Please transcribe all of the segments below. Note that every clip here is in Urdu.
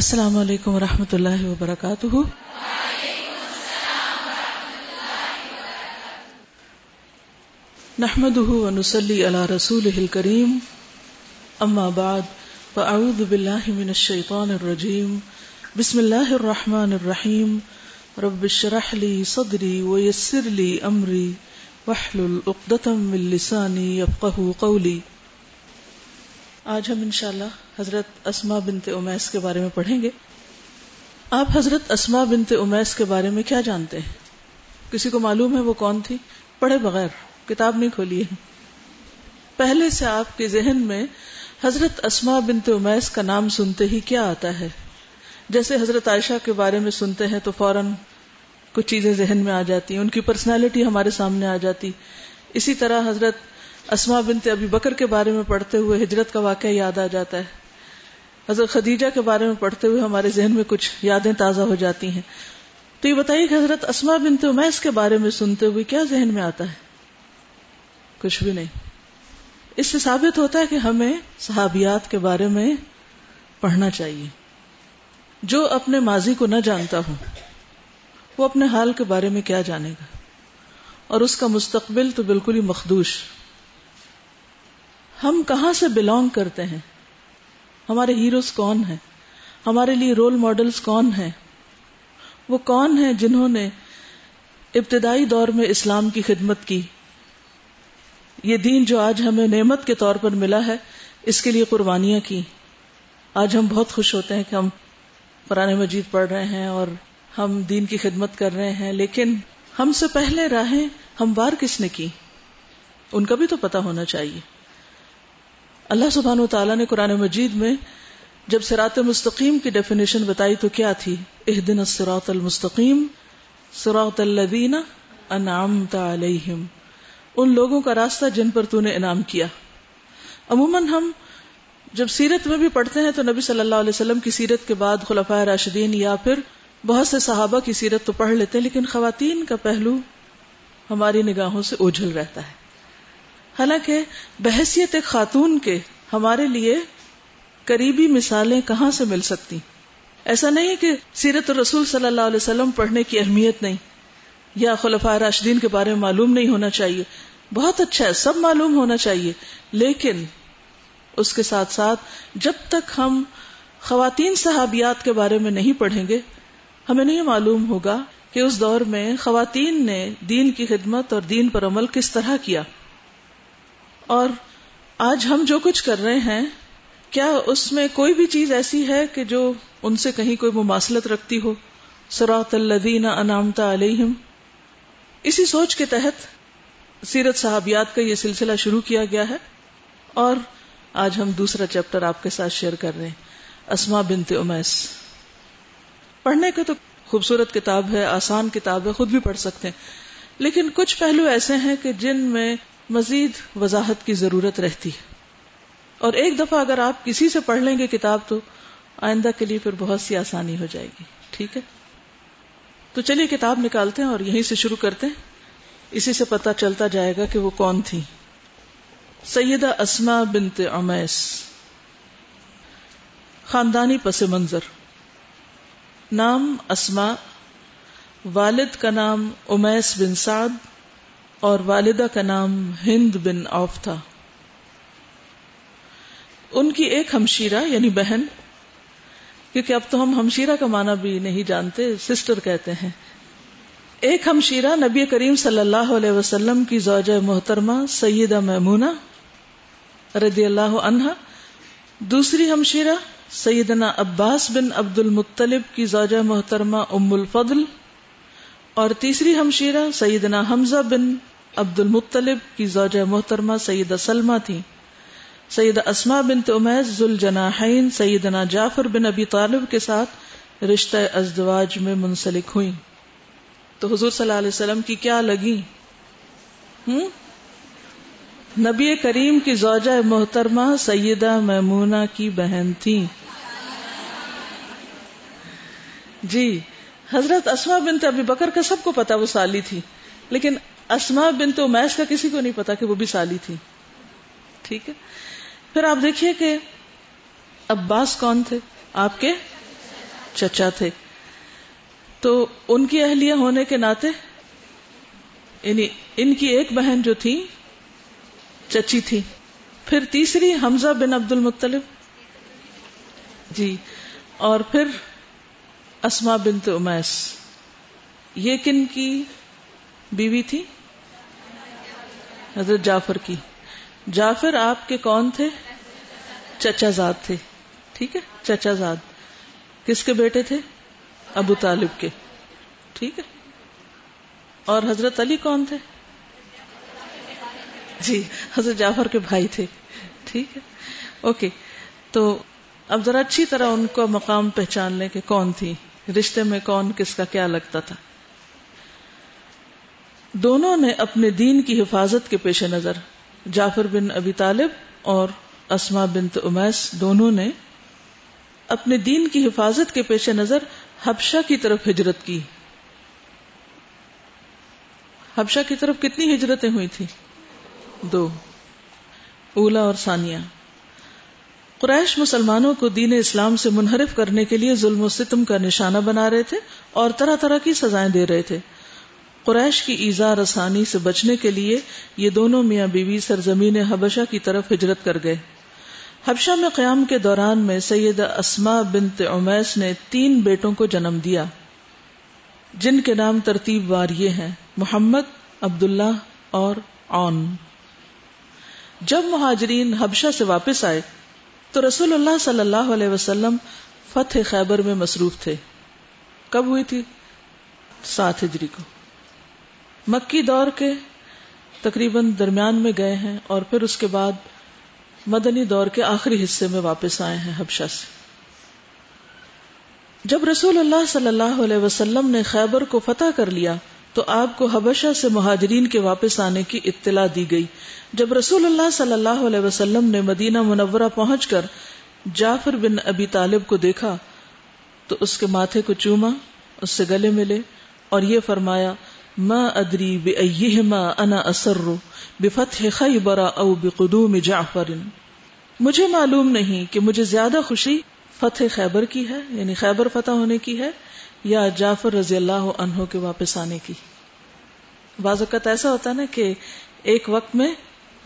السلام علیکم ورحمۃ اللہ وبرکاتہ۔ نحمده ونصلي على رسوله الكريم اما بعد، فاعوذ بالله من الشيطان الرجيم بسم الله الرحمن الرحيم رب اشرح لي صدري ويسر لي امري واحلل عقدة من لساني يفقهوا قولي آج ہم انشاءاللہ حضرت اسما بنت امیس کے بارے میں پڑھیں گے۔ آپ حضرت اسما بنت امیس کے بارے میں کیا جانتے ہیں؟ کسی کو معلوم ہے وہ کون تھی؟ پڑھے بغیر، کتاب نہیں کھولی ہے۔ پہلے سے آپ کے ذہن میں حضرت اسما بنت امیس کا نام سنتے ہی کیا آتا ہے؟ جیسے حضرت عائشہ کے بارے میں سنتے ہیں تو فوراً کچھ چیزیں ذہن میں آ جاتی ہیں، ان کی پرسنالٹی ہمارے سامنے آ جاتی۔ اسی طرح حضرت اسما بنت ابھی بکر کے بارے میں پڑھتے ہوئے ہجرت کا واقعہ یاد آ جاتا ہے۔ حضرت خدیجہ کے بارے میں پڑھتے ہوئے ہمارے ذہن میں کچھ یادیں تازہ ہو جاتی ہیں۔ تو یہ بتائیے کہ حضرت اسما بنت امیس کے بارے میں سنتے ہوئے کیا ذہن میں آتا ہے؟ کچھ بھی نہیں۔ اس سے ثابت ہوتا ہے کہ ہمیں صحابیات کے بارے میں پڑھنا چاہیے۔ جو اپنے ماضی کو نہ جانتا ہو، وہ اپنے حال کے بارے میں کیا جانے گا؟ اور اس کا مستقبل تو بالکل ہی مخدوش۔ ہم کہاں سے بلونگ کرتے ہیں؟ ہمارے ہیروز کون ہیں؟ ہمارے لیے رول ماڈلز کون ہیں؟ وہ کون ہیں جنہوں نے ابتدائی دور میں اسلام کی خدمت کی؟ یہ دین جو آج ہمیں نعمت کے طور پر ملا ہے، اس کے لیے قربانیاں کی۔ آج ہم بہت خوش ہوتے ہیں کہ ہم قرآن مجید پڑھ رہے ہیں اور ہم دین کی خدمت کر رہے ہیں، لیکن ہم سے پہلے راہیں ہم بار کس نے کی؟ ان کا بھی تو پتا ہونا چاہیے۔ اللہ سبحان و تعالیٰ نے قرآن مجید میں جب سرات مستقیم کی ڈیفینیشن بتائی تو کیا تھی؟ اح دن سراط المستقیم سراط الدین انعمت علیہم۔ ان لوگوں کا راستہ جن پر تو نے انعام کیا۔ عموماً ہم جب سیرت میں بھی پڑھتے ہیں تو نبی صلی اللہ علیہ وسلم کی سیرت کے بعد خلفۂ راشدین یا پھر بہت سے صحابہ کی سیرت تو پڑھ لیتے ہیں، لیکن خواتین کا پہلو ہماری نگاہوں سے اوجھل رہتا ہے۔ حالانکہ بحثیت ایک خاتون کے ہمارے لیے قریبی مثالیں کہاں سے مل سکتی؟ ایسا نہیں کہ سیرت الرسول صلی اللہ علیہ وسلم پڑھنے کی اہمیت نہیں، یا خلفاء راشدین کے بارے میں معلوم نہیں ہونا چاہیے۔ بہت اچھا ہے، سب معلوم ہونا چاہیے، لیکن اس کے ساتھ ساتھ جب تک ہم خواتین صحابیات کے بارے میں نہیں پڑھیں گے، ہمیں نہیں معلوم ہوگا کہ اس دور میں خواتین نے دین کی خدمت اور دین پر عمل کس طرح کیا۔ اور آج ہم جو کچھ کر رہے ہیں، کیا اس میں کوئی بھی چیز ایسی ہے کہ جو ان سے کہیں کوئی مماثلت رکھتی ہو؟ سراۃ الدین انامتا علیہم۔ اسی سوچ کے تحت سیرت صحابیات کا یہ سلسلہ شروع کیا گیا ہے اور آج ہم دوسرا چیپٹر آپ کے ساتھ شیئر کر رہے ہیں۔ اسما بنت امیس۔ پڑھنے کا تو خوبصورت کتاب ہے، آسان کتاب ہے، خود بھی پڑھ سکتے ہیں۔ لیکن کچھ پہلو ایسے ہیں کہ جن میں مزید وضاحت کی ضرورت رہتی ہے۔ اور ایک دفعہ اگر آپ کسی سے پڑھ لیں گے کتاب تو آئندہ کے لیے پھر بہت سی آسانی ہو جائے گی۔ ٹھیک ہے؟ تو چلیے کتاب نکالتے ہیں اور یہیں سے شروع کرتے ہیں۔ اسی سے پتا چلتا جائے گا کہ وہ کون تھی سیدہ اسما بنت امیس خاندانی پس منظر۔ نام اسما والد کا نام امیس بن سعد۔ اور والدہ کا نام ہند بن اوف تھا۔ ان کی ایک ہمشیرہ یعنی بہن، کیونکہ اب تو ہم ہمشیرہ کا معنی بھی نہیں جانتے، سسٹر کہتے ہیں۔ ایک ہمشیرہ نبی کریم صلی اللہ علیہ وسلم کی زوجہ محترمہ سیدہ میمونہ رضی اللہ عنہا دوسری ہمشیرہ سیدنا عباس بن عبد المطلب کی زوجہ محترمہ ام الفضل، اور تیسری ہمشیرہ سیدنا حمزہ بن عبد المطلب کی زوجہ محترمہ سیدہ سلمہ تھی۔ سید اسما بن امیز ذل سیدنا جعفر بن ابی طالب کے ساتھ رشتہ ازدواج میں منسلک ہوئی تو حضور صلی اللہ علیہ وسلم کی کیا لگی ہوں؟ نبی کریم کی زوجہ محترمہ سیدہ میمونہ کی بہن تھی۔ جی حضرت اسما بنت ابی بکر کا سب کو پتا وہ سالی تھی، لیکن اسما بنت امیس کا کسی کو نہیں پتا کہ وہ بھی سالی تھی۔ ٹھیک ہے۔ پھر آپ دیکھیے کہ عباس کون تھے؟ آپ کے چچا تھے۔ تو ان کی اہلیہ ہونے کے ناطے یعنی ان کی ایک بہن جو تھی، چچی تھی۔ پھر تیسری حمزہ بن عبد المطلب۔ جی۔ اور پھر اسما بنت امیس یہ کن کی بیوی تھی؟ حضرت جعفر کی۔ جعفر آپ کے کون تھے؟ چچا زاد تھے۔ ٹھیک ہے؟ چچا زاد۔ کس کے بیٹے تھے؟ ابو طالب کے۔ ٹھیک ہے؟ اور حضرت علی کون تھے؟ جی حضرت جعفر کے بھائی تھے۔ ٹھیک ہے؟ اوکے۔ تو اب ذرا اچھی طرح ان کو مقام پہچان لیں کہ کون تھی۔ رشتے میں کون کس کا کیا لگتا تھا۔ دونوں نے اپنے دین کی حفاظت کے پیش نظر، جعفر بن ابی طالب اور اسما بنت امیس دونوں نے اپنے دین کی حفاظت کے پیش نظر حبشہ کی طرف ہجرت کی۔ حبشہ کی طرف کتنی ہجرتیں ہوئی تھی دو۔ اولا اور ثانیہ۔ قریش مسلمانوں کو دین اسلام سے منحرف کرنے کے لیے ظلم و ستم کا نشانہ بنا رہے تھے اور طرح طرح کی سزائیں دے رہے تھے۔ قریش کی ایزا رسانی سے بچنے کے لیے یہ دونوں میاں بیوی سرزمین حبشہ کی طرف ہجرت کر گئے۔ حبشہ میں قیام کے دوران میں سید اسما بنت عمیس نے تین بیٹوں کو جنم دیا۔ جن کے نام ترتیب وار یہ ہیں، محمد، عبداللہ اور اون جب مہاجرین حبشہ سے واپس آئے، تو رسول اللہ صلی اللہ علیہ وسلم فتح خیبر میں مصروف تھے۔ کب ہوئی تھی؟ سات ہجری کو۔ مکی دور کے تقریباً درمیان میں گئے ہیں اور پھر اس کے بعد مدنی دور کے آخری حصے میں واپس آئے ہیں حبشہ سے۔ جب رسول اللہ صلی اللہ علیہ وسلم نے خیبر کو فتح کر لیا، تو آپ کو حبشہ سے مہاجرین کے واپس آنے کی اطلاع دی گئی۔ جب رسول اللہ صلی اللہ علیہ وسلم نے مدینہ منورہ پہنچ کر جعفر بن ابی طالب کو دیکھا، تو اس کے ماتھے کو چوما، اس سے گلے ملے اور یہ فرمایا ما ادری بأيهما انا اسر بفتح خیبر او بقدوم جعفر. مجھے معلوم نہیں کہ مجھے زیادہ خوشی فتح خیبر کی ہے یعنی خیبر فتح ہونے کی ہے، یا جعفر رضی اللہ عنہ کے واپس آنے کی. بعض اوقات ایسا ہوتا ہے نا کہ ایک وقت میں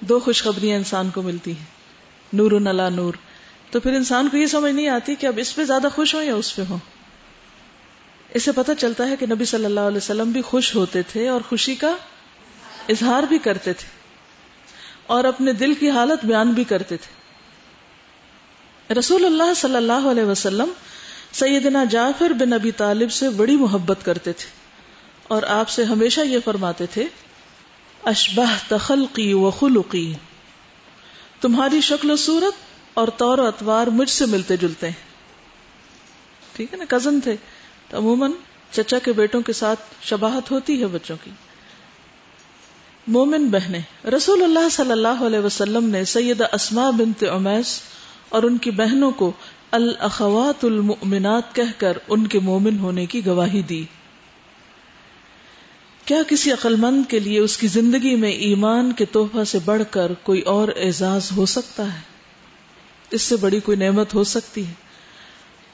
دو خوشخبریاں انسان کو ملتی ہیں، نور نلا نور. تو پھر انسان کو یہ سمجھ نہیں آتی کہ اب اس پہ زیادہ خوش ہو یا اس پہ ہوں۔ ہو اسے پتا چلتا ہے کہ نبی صلی اللہ علیہ وسلم بھی خوش ہوتے تھے اور خوشی کا اظہار بھی کرتے تھے اور اپنے دل کی حالت بیان بھی کرتے تھے۔ رسول اللہ صلی اللہ علیہ وسلم سیدنا جعفر بن ابی طالب سے بڑی محبت کرتے تھے اور آپ سے ہمیشہ یہ فرماتے تھے اشبہ تخلقی و خلقی۔ تمہاری شکل و صورت اور طور و اتوار مجھ سے ملتے جلتے ہیں۔ ٹھیک ہے نا، کزن تھے۔ تو عموماً چچا کے بیٹوں کے ساتھ شباہت ہوتی ہے بچوں کی۔ مومن بہنیں، رسول اللہ صلی اللہ علیہ وسلم نے سید اسما بنت امیس اور ان کی بہنوں کو الاخوات المؤمنات کہہ کر ان کے مومن ہونے کی گواہی دی۔ کیا کسی عقل مند کے لیے اس کی زندگی میں ایمان کے تحفہ سے بڑھ کر کوئی اور اعزاز ہو سکتا ہے؟ اس سے بڑی کوئی نعمت ہو سکتی ہے؟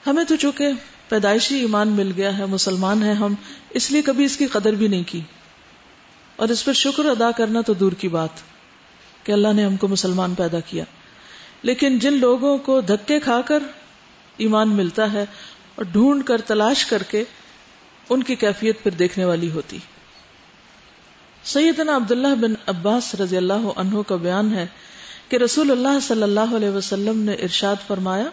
ہمیں تو چونکہ پیدائشی ایمان مل گیا ہے، مسلمان ہے ہم، اس لیے کبھی اس کی قدر بھی نہیں کی۔ اور اس پر شکر ادا کرنا تو دور کی بات کہ اللہ نے ہم کو مسلمان پیدا کیا۔ لیکن جن لوگوں کو دھکے کھا کر ایمان ملتا ہے اور ڈھونڈ کر تلاش کر کے ان کی کیفیت پھر دیکھنے والی ہوتی۔ سیدنا عبداللہ بن عباس رضی اللہ عنہ کا بیان ہے کہ رسول اللہ صلی اللہ علیہ وسلم نے ارشاد فرمایا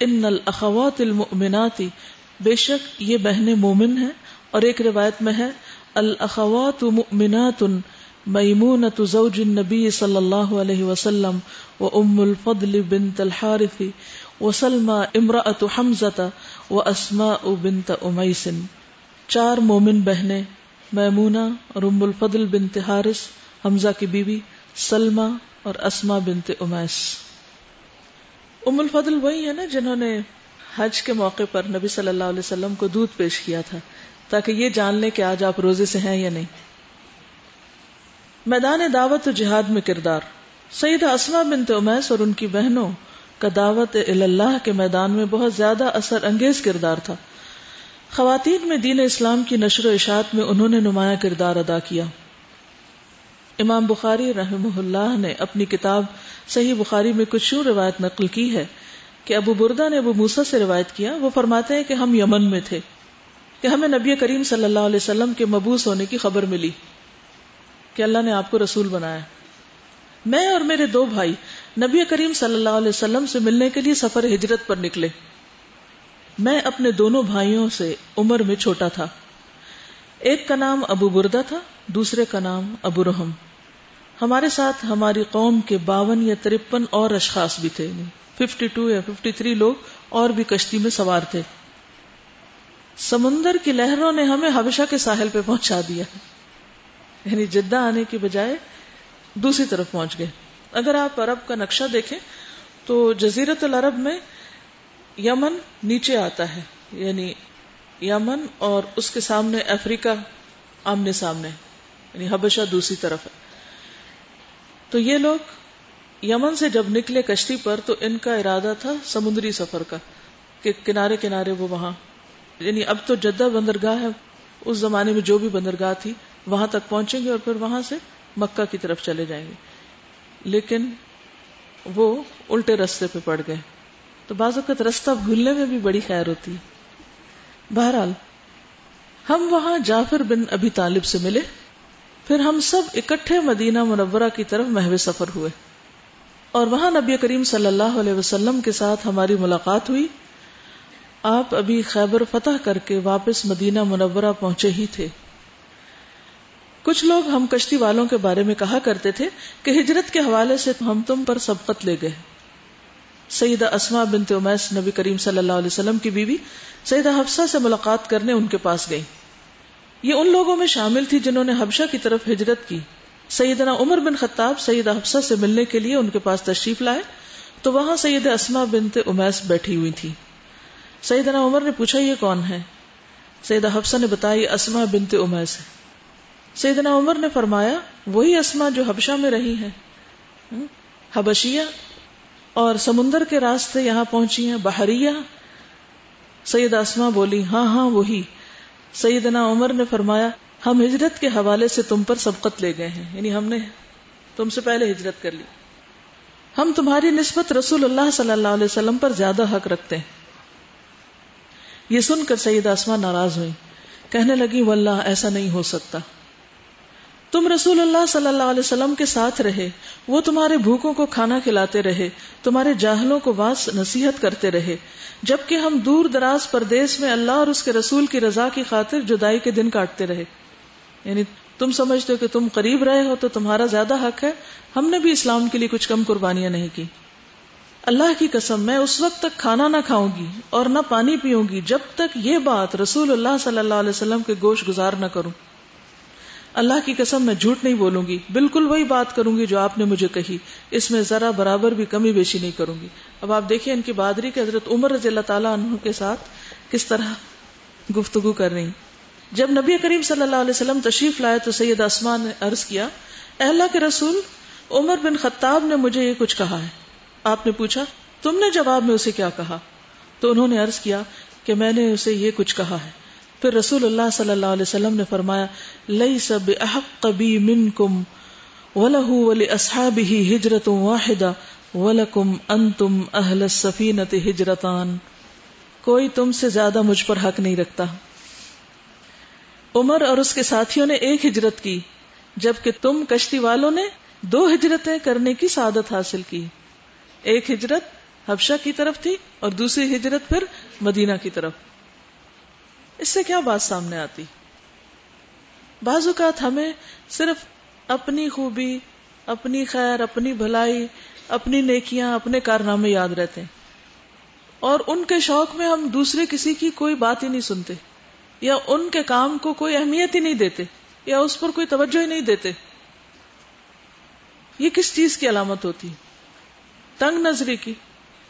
ان الاخوات المؤمنات، بے شک یہ بہنیں مومن ہیں، اور ایک روایت میں ہے، الاخوات مؤمنات میمونۃ زوج النبی صلی اللہ علیہ وسلم و ام الفضل بنت الحارث و سلمى امرأة حمزة و اسماء بنت امیس۔ چار مومن بہنیں، میمونہ اور ام الفضل بنت حارث، حمزہ کی بیوی سلما اور اسما بنت امیس۔ ام الفضل وہی ہے نا جنہوں نے حج کے موقع پر نبی صلی اللہ علیہ وسلم کو دودھ پیش کیا تھا، تاکہ یہ جان لیں کہ آج آپ روزے سے ہیں یا نہیں۔ میدان دعوت و جہاد میں کردار۔ سعید اسما بنت امیس اور ان کی بہنوں کا دعوت اللہ کے میدان میں بہت زیادہ اثر انگیز کردار تھا۔ خواتین میں دین اسلام کی نشر و اشاعت میں انہوں نے نمایاں کردار ادا کیا۔ امام بخاری رحمہ اللہ نے اپنی کتاب صحیح بخاری میں کچھ یوں روایت نقل کی ہے کہ ابو بردا نے ابو موسا سے روایت کیا۔ وہ فرماتے ہیں کہ ہم یمن میں تھے کہ ہمیں نبی کریم صلی اللہ علیہ وسلم کے مبوس ہونے کی خبر ملی کہ اللہ نے آپ کو رسول بنایا۔ میں اور میرے دو بھائی نبی کریم صلی اللہ علیہ وسلم سے ملنے کے لیے سفر ہجرت پر نکلے۔ میں اپنے دونوں بھائیوں سے عمر میں چھوٹا تھا۔ ایک کا نام ابو بردا تھا، دوسرے کا نام ابو رحم۔ ہمارے ساتھ ہماری قوم کے باون یا ترپن اور اشخاص بھی تھے۔ ففٹی ٹو یا ففٹی تھری لوگ اور بھی کشتی میں سوار تھے۔ سمندر کی لہروں نے ہمیں حبشہ کے ساحل پہ پہنچا دیا۔ یعنی جدہ آنے کی بجائے دوسری طرف پہنچ گئے۔ اگر آپ عرب کا نقشہ دیکھیں تو جزیرت العرب میں یمن نیچے آتا ہے۔ یعنی یمن اور اس کے سامنے افریقہ آمنے سامنے یعنی حبشہ دوسری طرف ہے۔ تو یہ لوگ یمن سے جب نکلے کشتی پر تو ان کا ارادہ تھا سمندری سفر کا، کہ کنارے کنارے وہ وہاں یعنی اب تو جدہ بندرگاہ ہے، اس زمانے میں جو بھی بندرگاہ تھی، وہاں تک پہنچیں گے اور پھر وہاں سے مکہ کی طرف چلے جائیں گے۔ لیکن وہ الٹے رستے پہ پڑ گئے۔ تو بعض اوقات رستہ بھولنے میں بھی بڑی خیر ہوتی۔ ہے بہرحال، ہم وہاں جعفر بن ابھی طالب سے ملے، پھر ہم سب اکٹھے مدینہ منورہ کی طرف محو سفر ہوئے۔ اور وہاں نبی کریم صلی اللہ علیہ وسلم کے ساتھ ہماری ملاقات ہوئی۔ آپ ابھی خیبر فتح کر کے واپس مدینہ منورہ پہنچے ہی تھے۔ کچھ لوگ ہم کشتی والوں کے بارے میں کہا کرتے تھے کہ ہجرت کے حوالے سے ہم تم پر سبقت لے گئے۔ سیدہ اسما بنت امیس نبی کریم صلی اللہ علیہ وسلم کی بیوی سیدہ حفصہ سے ملاقات کرنے ان کے پاس گئی یہ ان لوگوں میں شامل تھی جنہوں نے حبشہ کی طرف ہجرت کی۔ سیدنا عمر بن خطاب سیدہ حفصہ سے ملنے کے لیے ان کے پاس تشریف لائے، تو وہاں سید اسما بنت امیس بیٹھی ہوئی تھی۔ سیدنا عمر نے پوچھا، یہ کون ہے؟ سیدہ حفصہ نے بتایا اسما بنت امیس ہے۔ سیدنا عمر نے فرمایا، وہی اسما جو حبشہ میں رہی ہے حبشیہ اور سمندر کے راستے یہاں پہنچی ہیں، بحریہ۔ سید اسما بولی ہاں ہاں وہی۔ سیدنا عمر نے فرمایا، ہم ہجرت کے حوالے سے تم پر سبقت لے گئے ہیں۔ یعنی ہم نے تم سے پہلے ہجرت کر لی۔ ہم تمہاری نسبت رسول اللہ صلی اللہ علیہ وسلم پر زیادہ حق رکھتے ہیں۔ یہ سن کر سید آسمان ناراض ہوئی کہنے لگی واللہ، ایسا نہیں ہو سکتا۔ تم رسول اللہ صلی اللہ علیہ وسلم کے ساتھ رہے، وہ تمہارے بھوکوں کو کھانا کھلاتے رہے، تمہارے جاہلوں کو واس نصیحت کرتے رہے، جبکہ ہم دور دراز پردیس میں اللہ اور اس کے رسول کی رضا کی خاطر جدائی کے دن کاٹتے رہے۔ یعنی تم سمجھتے ہو کہ تم قریب رہے ہو تو تمہارا زیادہ حق ہے، ہم نے بھی اسلام کے لیے کچھ کم قربانیاں نہیں کی۔ اللہ کی قسم، میں اس وقت تک کھانا نہ کھاؤں گی اور نہ پانی پیوں گی جب تک یہ بات رسول اللہ صلی اللہ علیہ وسلم کے گوشت گزار نہ کروں۔ اللہ کی قسم میں جھوٹ نہیں بولوں گی۔ بالکل وہی بات کروں گی جو آپ نے مجھے کہی۔ اس میں ذرا برابر بھی کمی بیشی نہیں کروں گی۔ اب آپ دیکھیں ان کی بہادری کے حضرت عمر رضی اللہ تعالیٰ عنہ کے ساتھ کس طرح گفتگو کر رہی جب نبی کریم صلی اللہ علیہ وسلم تشریف لائے تو سید آسمان نے عرض کیا اللہ کے رسول، عمر بن خطاب نے مجھے یہ کچھ کہا ہے۔ آپ نے پوچھا، تم نے جواب میں اسے کیا کہا؟ تو انہوں نے عرض کیا کہ میں نے اسے یہ کچھ کہا ہے۔ پھر رسول اللہ صلی اللہ علیہ وسلم نے فرمایا لئی سب احق کبھی من کم ولہ ولی اصحاب ہی ہجرت واحدہ، ولکم انتم اہل سفینت ہجرتان۔ کوئی تم سے زیادہ مجھ پر حق نہیں رکھتا۔ عمر اور اس کے ساتھیوں نے ایک ہجرت کی، جبکہ تم کشتی والوں نے دو ہجرتیں کرنے کی سعادت حاصل کی۔ ایک ہجرت حبشہ کی طرف تھی اور دوسری ہجرت پھر مدینہ کی طرف۔ اس سے کیا بات سامنے آتی؟ بعض اوقات ہمیں صرف اپنی خوبی، اپنی خیر، اپنی بھلائی، اپنی نیکیاں، اپنے کارنامے یاد رہتے ہیں۔ اور ان کے شوق میں ہم دوسرے کسی کی کوئی بات ہی نہیں سنتے، یا ان کے کام کو کوئی اہمیت ہی نہیں دیتے، یا اس پر کوئی توجہ ہی نہیں دیتے۔ یہ کس چیز کی علامت ہوتی؟ تنگ نظری کی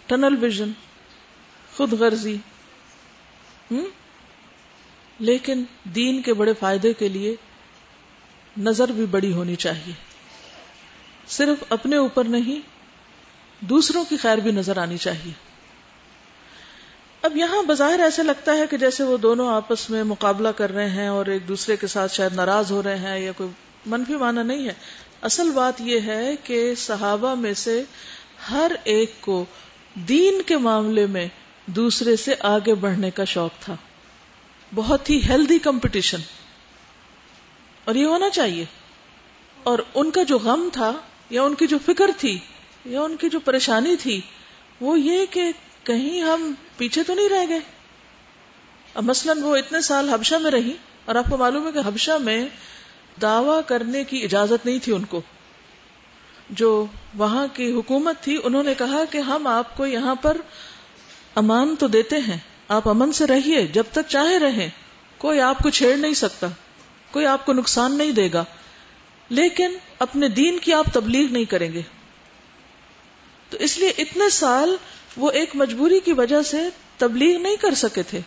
ٹنل ویژن خود غرضی۔ لیکن دین کے بڑے فائدے کے لیے نظر بھی بڑی ہونی چاہیے۔ صرف اپنے اوپر نہیں، دوسروں کی خیر بھی نظر آنی چاہیے۔ اب یہاں بظاہر ایسے لگتا ہے کہ جیسے وہ دونوں آپس میں مقابلہ کر رہے ہیں اور ایک دوسرے کے ساتھ شاید ناراض ہو رہے ہیں یا کوئی منفی معنی نہیں ہے۔ اصل بات یہ ہے کہ صحابہ میں سے ہر ایک کو دین کے معاملے میں دوسرے سے آگے بڑھنے کا شوق تھا۔ بہت ہی ہیلدی کمپٹیشن اور یہ ہونا چاہیے. اور ان کا جو غم تھا، یا ان کی جو فکر تھی، یا ان کی جو پریشانی تھی، وہ یہ کہ کہیں ہم پیچھے تو نہیں رہ گئے. اب مثلاً وہ اتنے سال حبشہ میں رہی، اور آپ کو معلوم ہے کہ حبشہ میں دعوی کرنے کی اجازت نہیں تھی ان کو. جو وہاں کی حکومت تھی، انہوں نے کہا کہ ہم آپ کو یہاں پر امان تو دیتے ہیں آپ امن سے رہیے، جب تک چاہے رہیں۔ کوئی آپ کو چھیڑ نہیں سکتا، کوئی آپ کو نقصان نہیں دے گا۔ لیکن اپنے دین کی آپ تبلیغ نہیں کریں گے۔ تو اس لیے اتنے سال وہ ایک مجبوری کی وجہ سے تبلیغ نہیں کر سکے تھے۔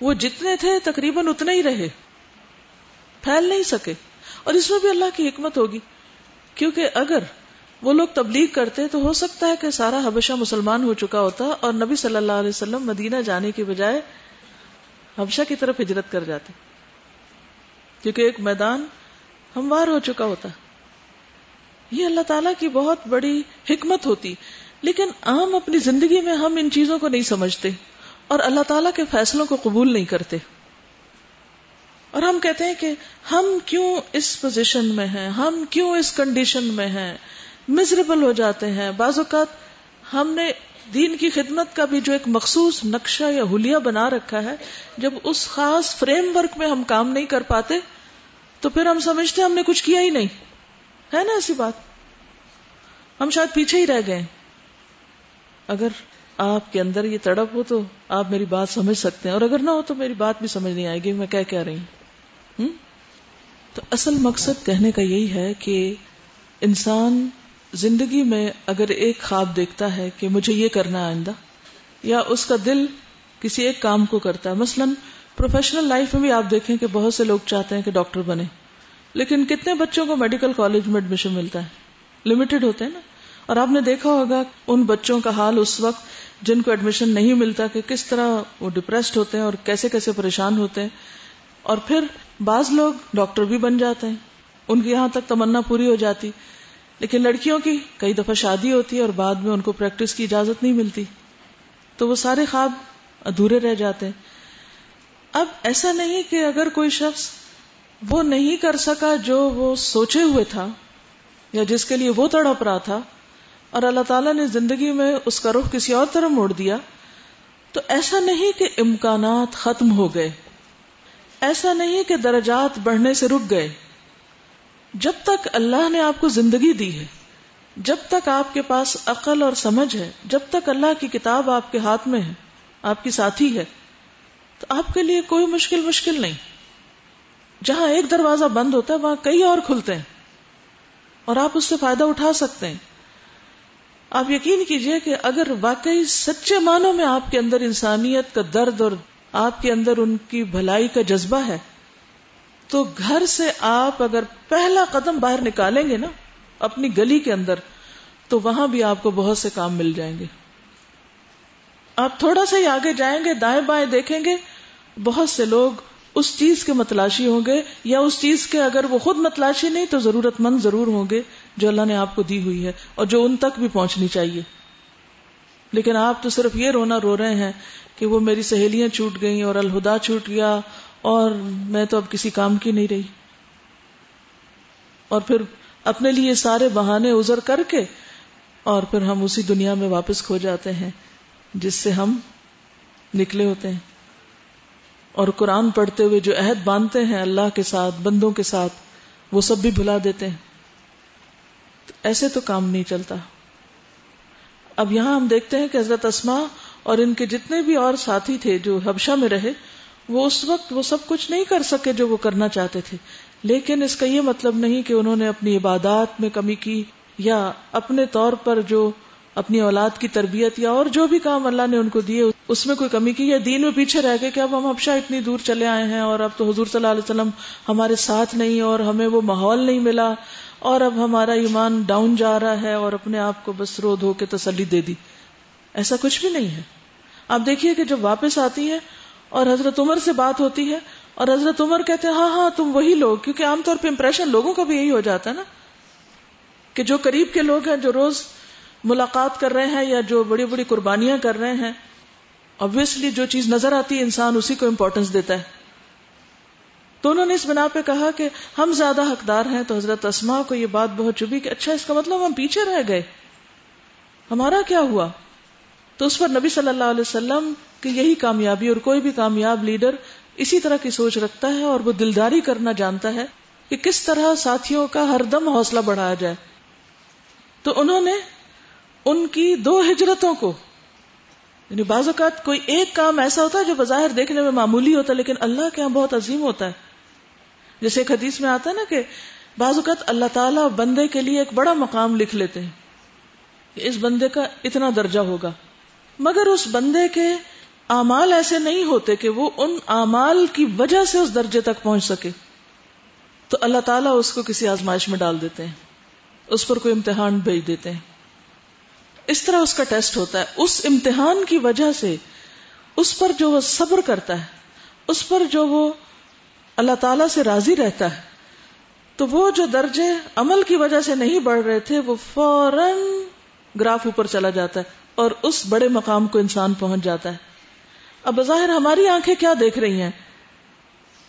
وہ جتنے تھے، تقریباً اتنے ہی رہے۔ پھیل نہیں سکے۔ اور اس میں بھی اللہ کی حکمت ہوگی۔ کیونکہ اگر وہ لوگ تبلیغ کرتے تو ہو سکتا ہے کہ سارا حبشہ مسلمان ہو چکا ہوتا اور نبی صلی اللہ علیہ وسلم مدینہ جانے کے بجائے حبشہ کی طرف ہجرت کر جاتے کیونکہ ایک میدان ہموار ہو چکا ہوتا یہ اللہ تعالی کی بہت بڑی حکمت ہوتی لیکن عام اپنی زندگی میں ہم ان چیزوں کو نہیں سمجھتے اور اللہ تعالیٰ کے فیصلوں کو قبول نہیں کرتے اور ہم کہتے ہیں کہ ہم کیوں اس پوزیشن میں ہیں؟ ہم کیوں اس کنڈیشن میں ہیں؟ مزریبل ہو جاتے ہیں۔ بعض اوقات ہم نے دین کی خدمت کا بھی جو ایک مخصوص نقشہ یا حلیہ بنا رکھا ہے، جب اس خاص فریم ورک میں ہم کام نہیں کر پاتے، تو پھر ہم سمجھتے ہم نے کچھ کیا ہی نہیں۔ ہے نا ایسی بات؟ ہم شاید پیچھے ہی رہ گئے۔ اگر آپ کے اندر یہ تڑپ ہو تو آپ میری بات سمجھ سکتے ہیں، اور اگر نہ ہو تو میری بات بھی سمجھ نہیں آئے گی، میں کیا کہہ رہی ہوں۔ تو اصل مقصد کہنے کا یہی ہے کہ انسان زندگی میں اگر ایک خواب دیکھتا ہے کہ مجھے یہ کرنا آئندہ، یا اس کا دل کسی ایک کام کو کرتا ہے، مثلا پروفیشنل لائف میں بھی آپ دیکھیں کہ بہت سے لوگ چاہتے ہیں کہ ڈاکٹر بنے لیکن کتنے بچوں کو میڈیکل کالج میں ایڈمیشن ملتا ہے؟ لمیٹڈ ہوتے ہیں نا؟ اور آپ نے دیکھا ہوگا ان بچوں کا حال اس وقت جن کو ایڈمیشن نہیں ملتا کہ کس طرح وہ ڈپریسڈ ہوتے ہیں اور کیسے کیسے پریشان ہوتے ہیں۔ اور پھر بعض لوگ ڈاکٹر بھی بن جاتے ہیں، ان کی یہاں تک تمنا پوری ہو جاتی۔ لیکن لڑکیوں کی کئی دفعہ شادی ہوتی ہے اور بعد میں ان کو پریکٹس کی اجازت نہیں ملتی۔ تو وہ سارے خواب ادھورے رہ جاتے ہیں۔ اب ایسا نہیں کہ اگر کوئی شخص وہ نہیں کر سکا جو وہ سوچے ہوئے تھا یا جس کے لیے وہ تڑپ رہا تھا اور اللہ تعالیٰ نے زندگی میں اس کا رخ کسی اور طرح موڑ دیا، تو ایسا نہیں کہ امکانات ختم ہو گئے۔ ایسا نہیں کہ درجات بڑھنے سے رک گئے۔ جب تک اللہ نے آپ کو زندگی دی ہے، جب تک آپ کے پاس عقل اور سمجھ ہے، جب تک اللہ کی کتاب آپ کے ہاتھ میں ہے، آپ کی ساتھی ہے، تو آپ کے لیے کوئی مشکل مشکل نہیں۔ جہاں ایک دروازہ بند ہوتا ہے، وہاں کئی اور کھلتے ہیں۔ اور آپ اس سے فائدہ اٹھا سکتے ہیں۔ آپ یقین کیجیے کہ اگر واقعی سچے معنوں میں آپ کے اندر انسانیت کا درد اور آپ کے اندر ان کی بھلائی کا جذبہ ہے تو گھر سے آپ اگر پہلا قدم باہر نکالیں گے نا اپنی گلی کے اندر، تو وہاں بھی آپ کو بہت سے کام مل جائیں گے۔ آپ تھوڑا سا ہی آگے جائیں گے، دائیں بائیں دیکھیں گے، بہت سے لوگ اس چیز کے متلاشی ہوں گے یا اس چیز کے اگر وہ خود متلاشی نہیں، تو ضرورت مند ضرور ہوں گے جو اللہ نے آپ کو دی ہوئی ہے اور جو ان تک بھی پہنچنی چاہیے۔ لیکن آپ تو صرف یہ رونا رو رہے ہیں کہ وہ میری سہیلیاں چھوٹ گئیں اور الہدا چھوٹ گیا اور میں تو اب کسی کام کی نہیں رہی۔ اور پھر اپنے لیے سارے بہانے ازر کر کے اور پھر ہم اسی دنیا میں واپس کھو جاتے ہیں جس سے ہم نکلے ہوتے ہیں۔ اور قرآن پڑھتے ہوئے جو عہد باندھتے ہیں اللہ کے ساتھ، بندوں کے ساتھ، وہ سب بھی بھلا دیتے ہیں۔ ایسے تو کام نہیں چلتا۔ اب یہاں ہم دیکھتے ہیں کہ حضرت اسما اور ان کے جتنے بھی اور ساتھی تھے جو حبشہ میں رہے وہ اس وقت وہ سب کچھ نہیں کر سکے جو وہ کرنا چاہتے تھے۔ لیکن اس کا یہ مطلب نہیں کہ انہوں نے اپنی عبادات میں کمی کی یا اپنے طور پر جو اپنی اولاد کی تربیت یا اور جو بھی کام اللہ نے ان کو دیے، اس میں کوئی کمی کی یا دین میں پیچھے رہ گئے کہ اب ہم ابشا اتنی دور چلے آئے ہیں اور اب تو حضور صلی اللہ علیہ وسلم ہمارے ساتھ نہیں اور ہمیں وہ ماحول نہیں ملا اور اب ہمارا ایمان ڈاؤن جا رہا ہے اور اپنے آپ کو بس رو دھو کے تسلی دے دی۔ ایسا کچھ بھی نہیں ہے۔ آپ دیکھیے کہ جب واپس آتی ہے اور حضرت عمر سے بات ہوتی ہے اور حضرت عمر کہتے ہیں ہاں ہاں تم وہی لوگ، کیونکہ عام طور پہ امپریشن لوگوں کا بھی یہی ہو جاتا ہے نا، کہ جو قریب کے لوگ ہیں، جو روز ملاقات کر رہے ہیں یا جو بڑی بڑی قربانیاں کر رہے ہیں، obviously جو چیز نظر آتی ہے، انسان اسی کو امپورٹینس دیتا ہے۔ تو انہوں نے اس بنا پہ کہا کہ ہم زیادہ حقدار ہیں، تو حضرت اسما کو یہ بات بہت چبھی کہ اچھا اس کا مطلب ہم پیچھے رہ گئے۔ ہمارا کیا ہوا؟ تو اس پر نبی صلی اللہ علیہ وسلم کی یہی کامیابی اور کوئی بھی کامیاب لیڈر اسی طرح کی سوچ رکھتا ہے اور وہ دلداری کرنا جانتا ہے کہ کس طرح ساتھیوں کا ہر دم حوصلہ بڑھایا جائے۔ تو انہوں نے ان کی دو ہجرتوں کو یعنی بعض اوقات کوئی ایک کام ایسا ہوتا ہے جو بظاہر دیکھنے میں معمولی ہوتا ہے لیکن اللہ کے یہاں بہت عظیم ہوتا ہے۔ جیسے ایک حدیث میں آتا ہے نا کہ بعض اوقات اللہ تعالیٰ بندے کے لیے ایک بڑا مقام لکھ لیتے ہیں کہ اس بندے کا اتنا درجہ ہوگا۔ مگر اس بندے کے اعمال ایسے نہیں ہوتے کہ وہ ان اعمال کی وجہ سے اس درجے تک پہنچ سکے۔ تو اللہ تعالیٰ اس کو کسی آزمائش میں ڈال دیتے ہیں۔ اس پر کوئی امتحان بھیج دیتے ہیں۔ اس طرح اس کا ٹیسٹ ہوتا ہے۔ اس امتحان کی وجہ سے اس پر جو وہ صبر کرتا ہے، اس پر جو وہ اللہ تعالی سے راضی رہتا ہے، تو وہ جو درجے عمل کی وجہ سے نہیں بڑھ رہے تھے، وہ فوراً گراف اوپر چلا جاتا ہے اور اس بڑے مقام کو انسان پہنچ جاتا ہے۔ اب بظاہر ہماری آنکھیں کیا دیکھ رہی ہیں؟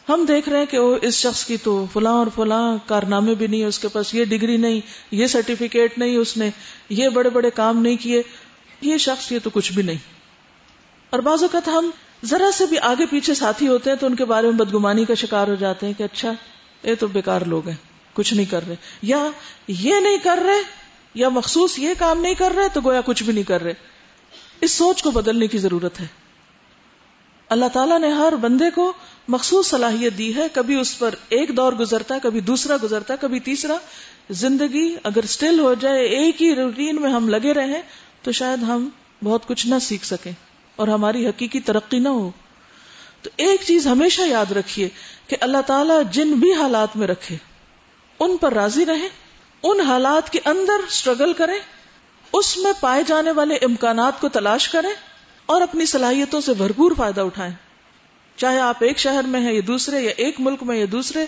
ہم دیکھ رہے ہیں کہ وہ اس شخص کی تو فلاں اور فلاں کارنامے بھی نہیں اس کے پاس یہ ڈگری نہیں، یہ سرٹیفکیٹ نہیں اس نے، یہ بڑے بڑے کام نہیں کیے۔ یہ شخص یہ تو کچھ بھی نہیں۔ اور بعض اوقات ہم ذرا سے بھی آگے پیچھے ساتھی ہوتے ہیں تو ان کے بارے میں بدگمانی کا شکار ہو جاتے ہیں کہ اچھا یہ تو بیکار لوگ ہیں، کچھ نہیں کر رہے۔ یا یہ نہیں کر رہے، یا مخصوص یہ کام نہیں کر رہے تو گویا کچھ بھی نہیں کر رہے۔ اس سوچ کو بدلنے کی ضرورت ہے۔ اللہ تعالیٰ نے ہر بندے کو مخصوص صلاحیت دی ہے، کبھی اس پر ایک دور گزرتا ہے کبھی دوسرا گزرتا ہے کبھی تیسرا۔ زندگی اگر سٹل ہو جائے، ایک ہی روٹین میں ہم لگے رہیں، تو شاید ہم بہت کچھ نہ سیکھ سکیں اور ہماری حقیقی ترقی نہ ہو۔ تو ایک چیز ہمیشہ یاد رکھیے کہ اللہ تعالیٰ جن بھی حالات میں رکھے، ان پر راضی رہیں، ان حالات کے اندر اسٹرگل کریں، اس میں پائے جانے والے امکانات کو تلاش کریں۔ اور اپنی صلاحیتوں سے بھرپور فائدہ اٹھائیں۔ چاہے آپ ایک شہر میں ہیں یا دوسرے، یا ایک ملک میں یا دوسرے،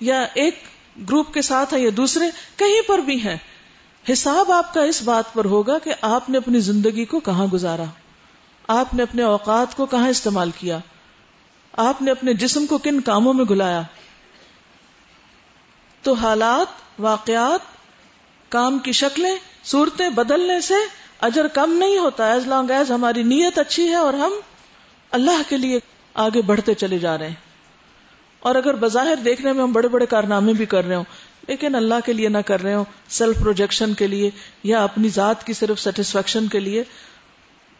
یا ایک گروپ کے ساتھ ہیں یا دوسرے، کہیں پر بھی ہیں، حساب آپ کا اس بات پر ہوگا کہ آپ نے اپنی زندگی کو کہاں گزارا۔ آپ نے اپنے اوقات کو کہاں استعمال کیا۔ آپ نے اپنے جسم کو کن کاموں میں گلایا تو حالات، واقعات، کام کی شکلیں، صورتیں بدلنے سے اجر کم نہیں ہوتا ایز لانگ ایز ہماری نیت اچھی ہے اور ہم اللہ کے لیے آگے بڑھتے چلے جا رہے ہیں۔ اور اگر بظاہر دیکھنے میں ہم بڑے بڑے کارنامے بھی کر رہے ہوں، لیکن اللہ کے لیے نہ کر رہے ہوں سیلف پروجیکشن کے لیے یا اپنی ذات کی صرف سیٹسفیکشن کے لیے،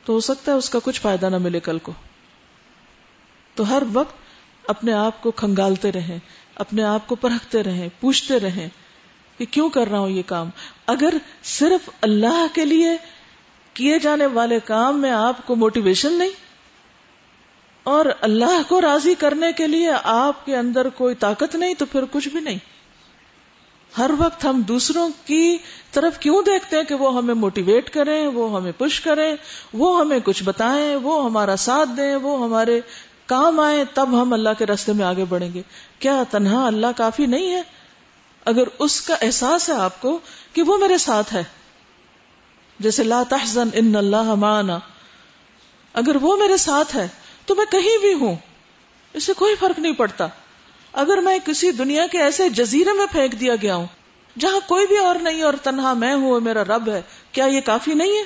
تو ہو سکتا ہے اس کا کچھ فائدہ نہ ملے کل کو۔ تو ہر وقت اپنے آپ کو کھنگالتے رہیں، اپنے آپ کو پرکھتے رہیں، پوچھتے رہیں کہ کیوں کر رہا ہوں یہ کام؟ اگر صرف اللہ کے لیے کیے جانے والے کام میں آپ کو موٹیویشن نہیں؟ اور اللہ کو راضی کرنے کے لیے آپ کے اندر کوئی طاقت نہیں تو پھر کچھ بھی نہیں۔ ہر وقت ہم دوسروں کی طرف کیوں دیکھتے ہیں کہ وہ ہمیں موٹیویٹ کریں، وہ ہمیں پش کریں، وہ ہمیں کچھ بتائیں، وہ ہمارا ساتھ دیں، وہ ہمارے کام آئے تب ہم اللہ کے رستے میں آگے بڑھیں گے۔ کیا تنہا اللہ کافی نہیں ہے؟ اگر اس کا احساس ہے آپ کو کہ وہ میرے ساتھ ہے۔ جیسے لا تحزن ان اللہ معنا۔ اگر وہ میرے ساتھ ہے تو میں کہیں بھی ہوں، اس سے کوئی فرق نہیں پڑتا۔ اگر میں کسی دنیا کے ایسے جزیرے میں پھینک دیا گیا ہوں جہاں کوئی بھی اور نہیں اور تنہا میں ہوں میرا رب ہے، کیا یہ کافی نہیں ہے؟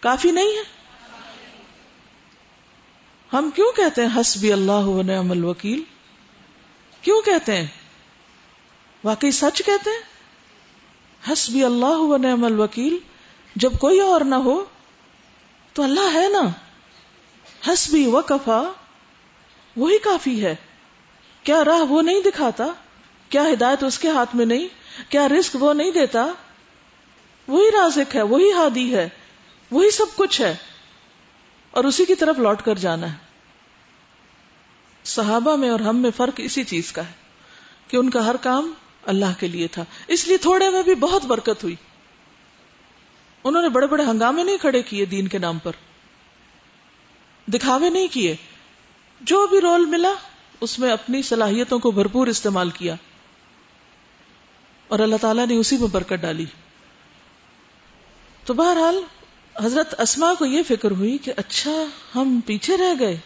کافی نہیں ہے۔ ہم کیوں کہتے ہیں حسبی اللہ نعم الوکیل؟ کیوں کہتے ہیں؟ واقعی سچ کہتے ہیں؟ حسبی اللہ نعم الوکیل؟ جب کوئی اور نہ ہو تو اللہ ہے نا۔ حسبی و کفا وہی کافی ہے۔ کیا راہ وہ نہیں دکھاتا؟ کیا ہدایت اس کے ہاتھ میں نہیں؟ کیا رسک وہ نہیں دیتا؟ وہی رازق ہے، وہی ہادی ہے، وہی سب کچھ ہے۔ اور اسی کی طرف لوٹ کر جانا ہے۔ صحابہ میں اور ہم میں فرق اسی چیز کا ہے کہ ان کا ہر کام اللہ کے لیے تھا۔ اس لیے تھوڑے میں بھی بہت برکت ہوئی۔ انہوں نے بڑے بڑے ہنگامے نہیں کھڑے کیے دین کے نام پر۔ دکھاوے نہیں کیے۔ جو بھی رول ملا، اس میں اپنی صلاحیتوں کو بھرپور استعمال کیا۔ اور اللہ تعالیٰ نے اسی میں برکت ڈالی۔ تو بہرحال، حضرت اسما کو یہ فکر ہوئی کہ اچھا ہم پیچھے رہ گئے۔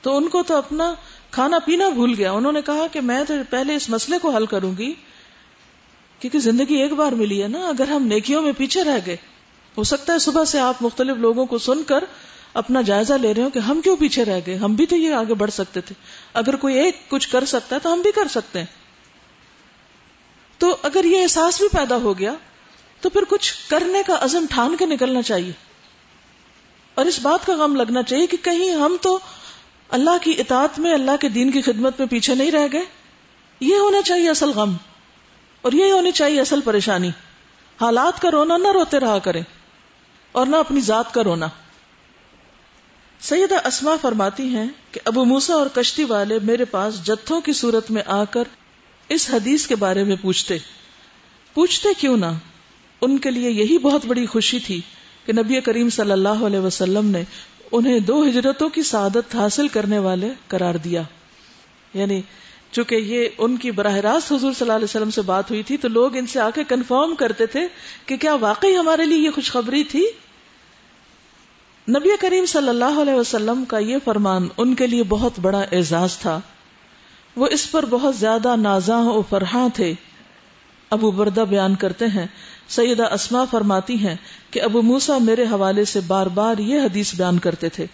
تو ان کو تو اپنا کھانا پینا بھول گیا۔ انہوں نے کہا کہ میں تو پہلے اس مسئلے کو حل کروں گی کیونکہ زندگی ایک بار ملی ہے نا، اگر ہم نیکیوں میں پیچھے رہ گئے، ہو سکتا ہے صبح سے آپ مختلف لوگوں کو سن کر اپنا جائزہ لے رہے ہو کہ ہم کیوں پیچھے رہ گئے؟ ہم بھی تو یہ آگے بڑھ سکتے تھے۔ اگر کوئی ایک کچھ کر سکتا ہے تو ہم بھی کر سکتے ہیں۔ تو اگر یہ احساس بھی پیدا ہو گیا، تو پھر کچھ کرنے کا عزم ٹھان کے نکلنا چاہیے۔ اور اس بات کا غم لگنا چاہیے کہ کہیں ہم تو اللہ کی اطاعت میں، اللہ کے دین کی خدمت میں پیچھے نہیں رہ گئے۔ یہ ہونا چاہیے اصل غم۔ اور یہ ہونی چاہیے اصل پریشانی۔ حالات کا رونا نہ روتے رہا کریں اور نہ اپنی ذات کا رونا۔ سیدہ اسما فرماتی ہیں کہ ابو موسا اور کشتی والے میرے پاس جتھوں کی صورت میں آ کر اس حدیث کے بارے میں پوچھتے۔ پوچھتے کیوں نہ؟ ان کے لیے یہی بہت بڑی خوشی تھی کہ نبی کریم صلی اللہ علیہ وسلم نے انہیں دو ہجرتوں کی سعادت حاصل کرنے والے قرار دیا۔ یعنی چونکہ یہ ان کی براہ راست حضور صلی اللہ علیہ وسلم سے بات ہوئی تھی، تو لوگ ان سے آ کے کنفرم کرتے تھے کہ کیا واقعی ہمارے لیے یہ خوشخبری تھی۔ نبی کریم صلی اللہ علیہ وسلم کا یہ فرمان ان کے لیے بہت بڑا اعزاز تھا۔ وہ اس پر بہت زیادہ نازاں و فرحاں تھے۔ ابو بردہ بیان کرتے ہیں، سیدہ اسما فرماتی ہیں کہ ابو موسا میرے حوالے سے بار بار یہ حدیث بیان کرتے تھے۔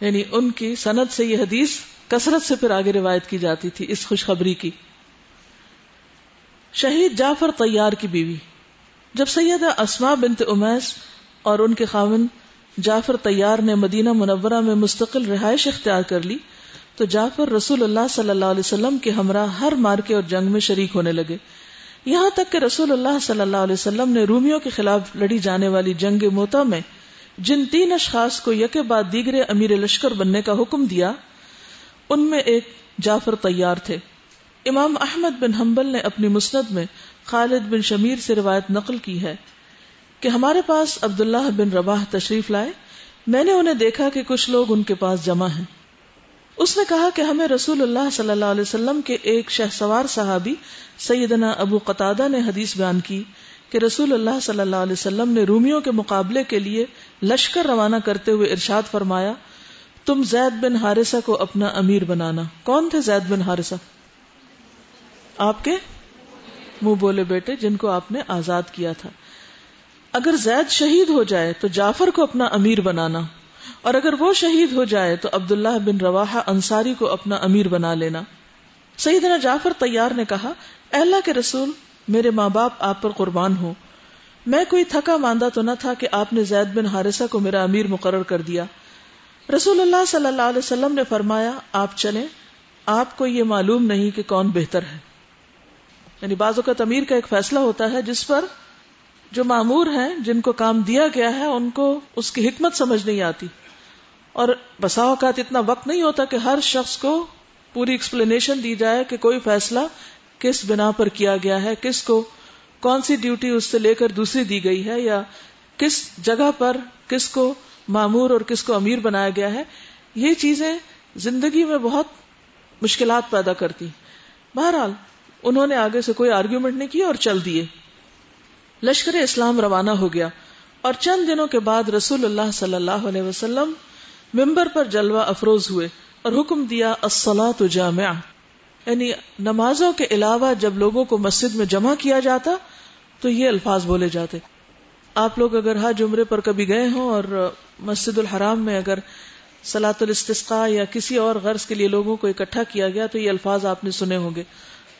یعنی ان کی سند سے یہ حدیث کثرت سے پھر آگے روایت کی جاتی تھی اس خوشخبری کی۔ شہید جعفر تیار کی بیوی۔ جب سیدہ اسما بنت امیس اور ان کے خاون جعفر تیار نے مدینہ منورہ میں مستقل رہائش اختیار کر لی، تو جعفر رسول اللہ صلی اللہ علیہ وسلم کے ہمراہ ہر مارکے اور جنگ میں شریک ہونے لگے۔ یہاں تک کہ رسول اللہ صلی اللہ علیہ وسلم نے رومیوں کے خلاف لڑی جانے والی جنگ موتا میں جن تین اشخاص کو یک بعد دیگر امیر لشکر بننے کا حکم دیا ان میں ایک جعفر تیار تھے۔ امام احمد بن حنبل نے اپنی مسند میں خالد بن شمیر سے روایت نقل کی ہے کہ ہمارے پاس عبداللہ بن رباح تشریف لائے۔ میں نے انہیں دیکھا کہ کچھ لوگ ان کے پاس جمع ہیں۔ اس نے کہا کہ ہمیں رسول اللہ صلی اللہ علیہ وسلم کے ایک شہ سوار صحابی سیدنا ابو قطع نے حدیث بیان کی کہ رسول اللہ صلی اللہ علیہ وسلم نے رومیوں کے مقابلے کے لیے لشکر روانہ کرتے ہوئے ارشاد فرمایا تم زید بن ہارسا کو اپنا امیر بنانا۔ کون تھے زید بن ہارسا آپ کے منہ بولے بیٹے جن کو آپ نے آزاد کیا تھا۔ اگر زید شہید ہو جائے تو جعفر کو اپنا امیر بنانا۔ اور اگر وہ شہید ہو جائے تو عبداللہ بن روا انصاری کو اپنا امیر بنا لینا۔ سیدنا جعفر تیار نے کہا اللہ کے رسول، میرے ماں باپ آپ پر قربان ہو میں کوئی تھکا ماندہ تو نہ تھا کہ آپ نے زید بن حارثہ کو میرا امیر مقرر کر دیا۔ رسول اللہ صلی اللہ علیہ وسلم نے فرمایا، آپ چلیں، آپ کو یہ معلوم نہیں کہ کون بہتر ہے۔ یعنی بعض اوقات امیر کا ایک فیصلہ ہوتا ہے جس پر جو معمور ہیں، جن کو کام دیا گیا ہے، ان کو اس کی حکمت سمجھ نہیں آتی۔ اور بسا اوقات اتنا وقت نہیں ہوتا کہ ہر شخص کو پوری ایکسپلینیشن دی جائے کہ کوئی فیصلہ کس بنا پر کیا گیا ہے، کس کو کون سی ڈیوٹی اس سے لے کر دوسری دی گئی ہے، یا کس جگہ پر کس کو معمور اور کس کو امیر بنایا گیا ہے، یہ چیزیں زندگی میں بہت مشکلات پیدا کرتی بہرحال، انہوں نے آگے سے کوئی آرگیومنٹ نہیں کیا اور چل دیے۔ لشکر اسلام روانہ ہو گیا اور چند دنوں کے بعد رسول اللہ صلی اللہ علیہ وسلم ممبر پر جلوہ افروز ہوئے اور حکم دیا تو جامع یعنی نمازوں کے علاوہ جب لوگوں کو مسجد میں جمع کیا جاتا تو یہ الفاظ بولے جاتے۔ آپ لوگ اگر حج عمرے پر کبھی گئے ہوں اور مسجد الحرام میں اگر سلاۃ الاستسقاء یا کسی اور غرض کے لیے لوگوں کو اکٹھا کیا گیا تو یہ الفاظ آپ نے سنے ہوں گے۔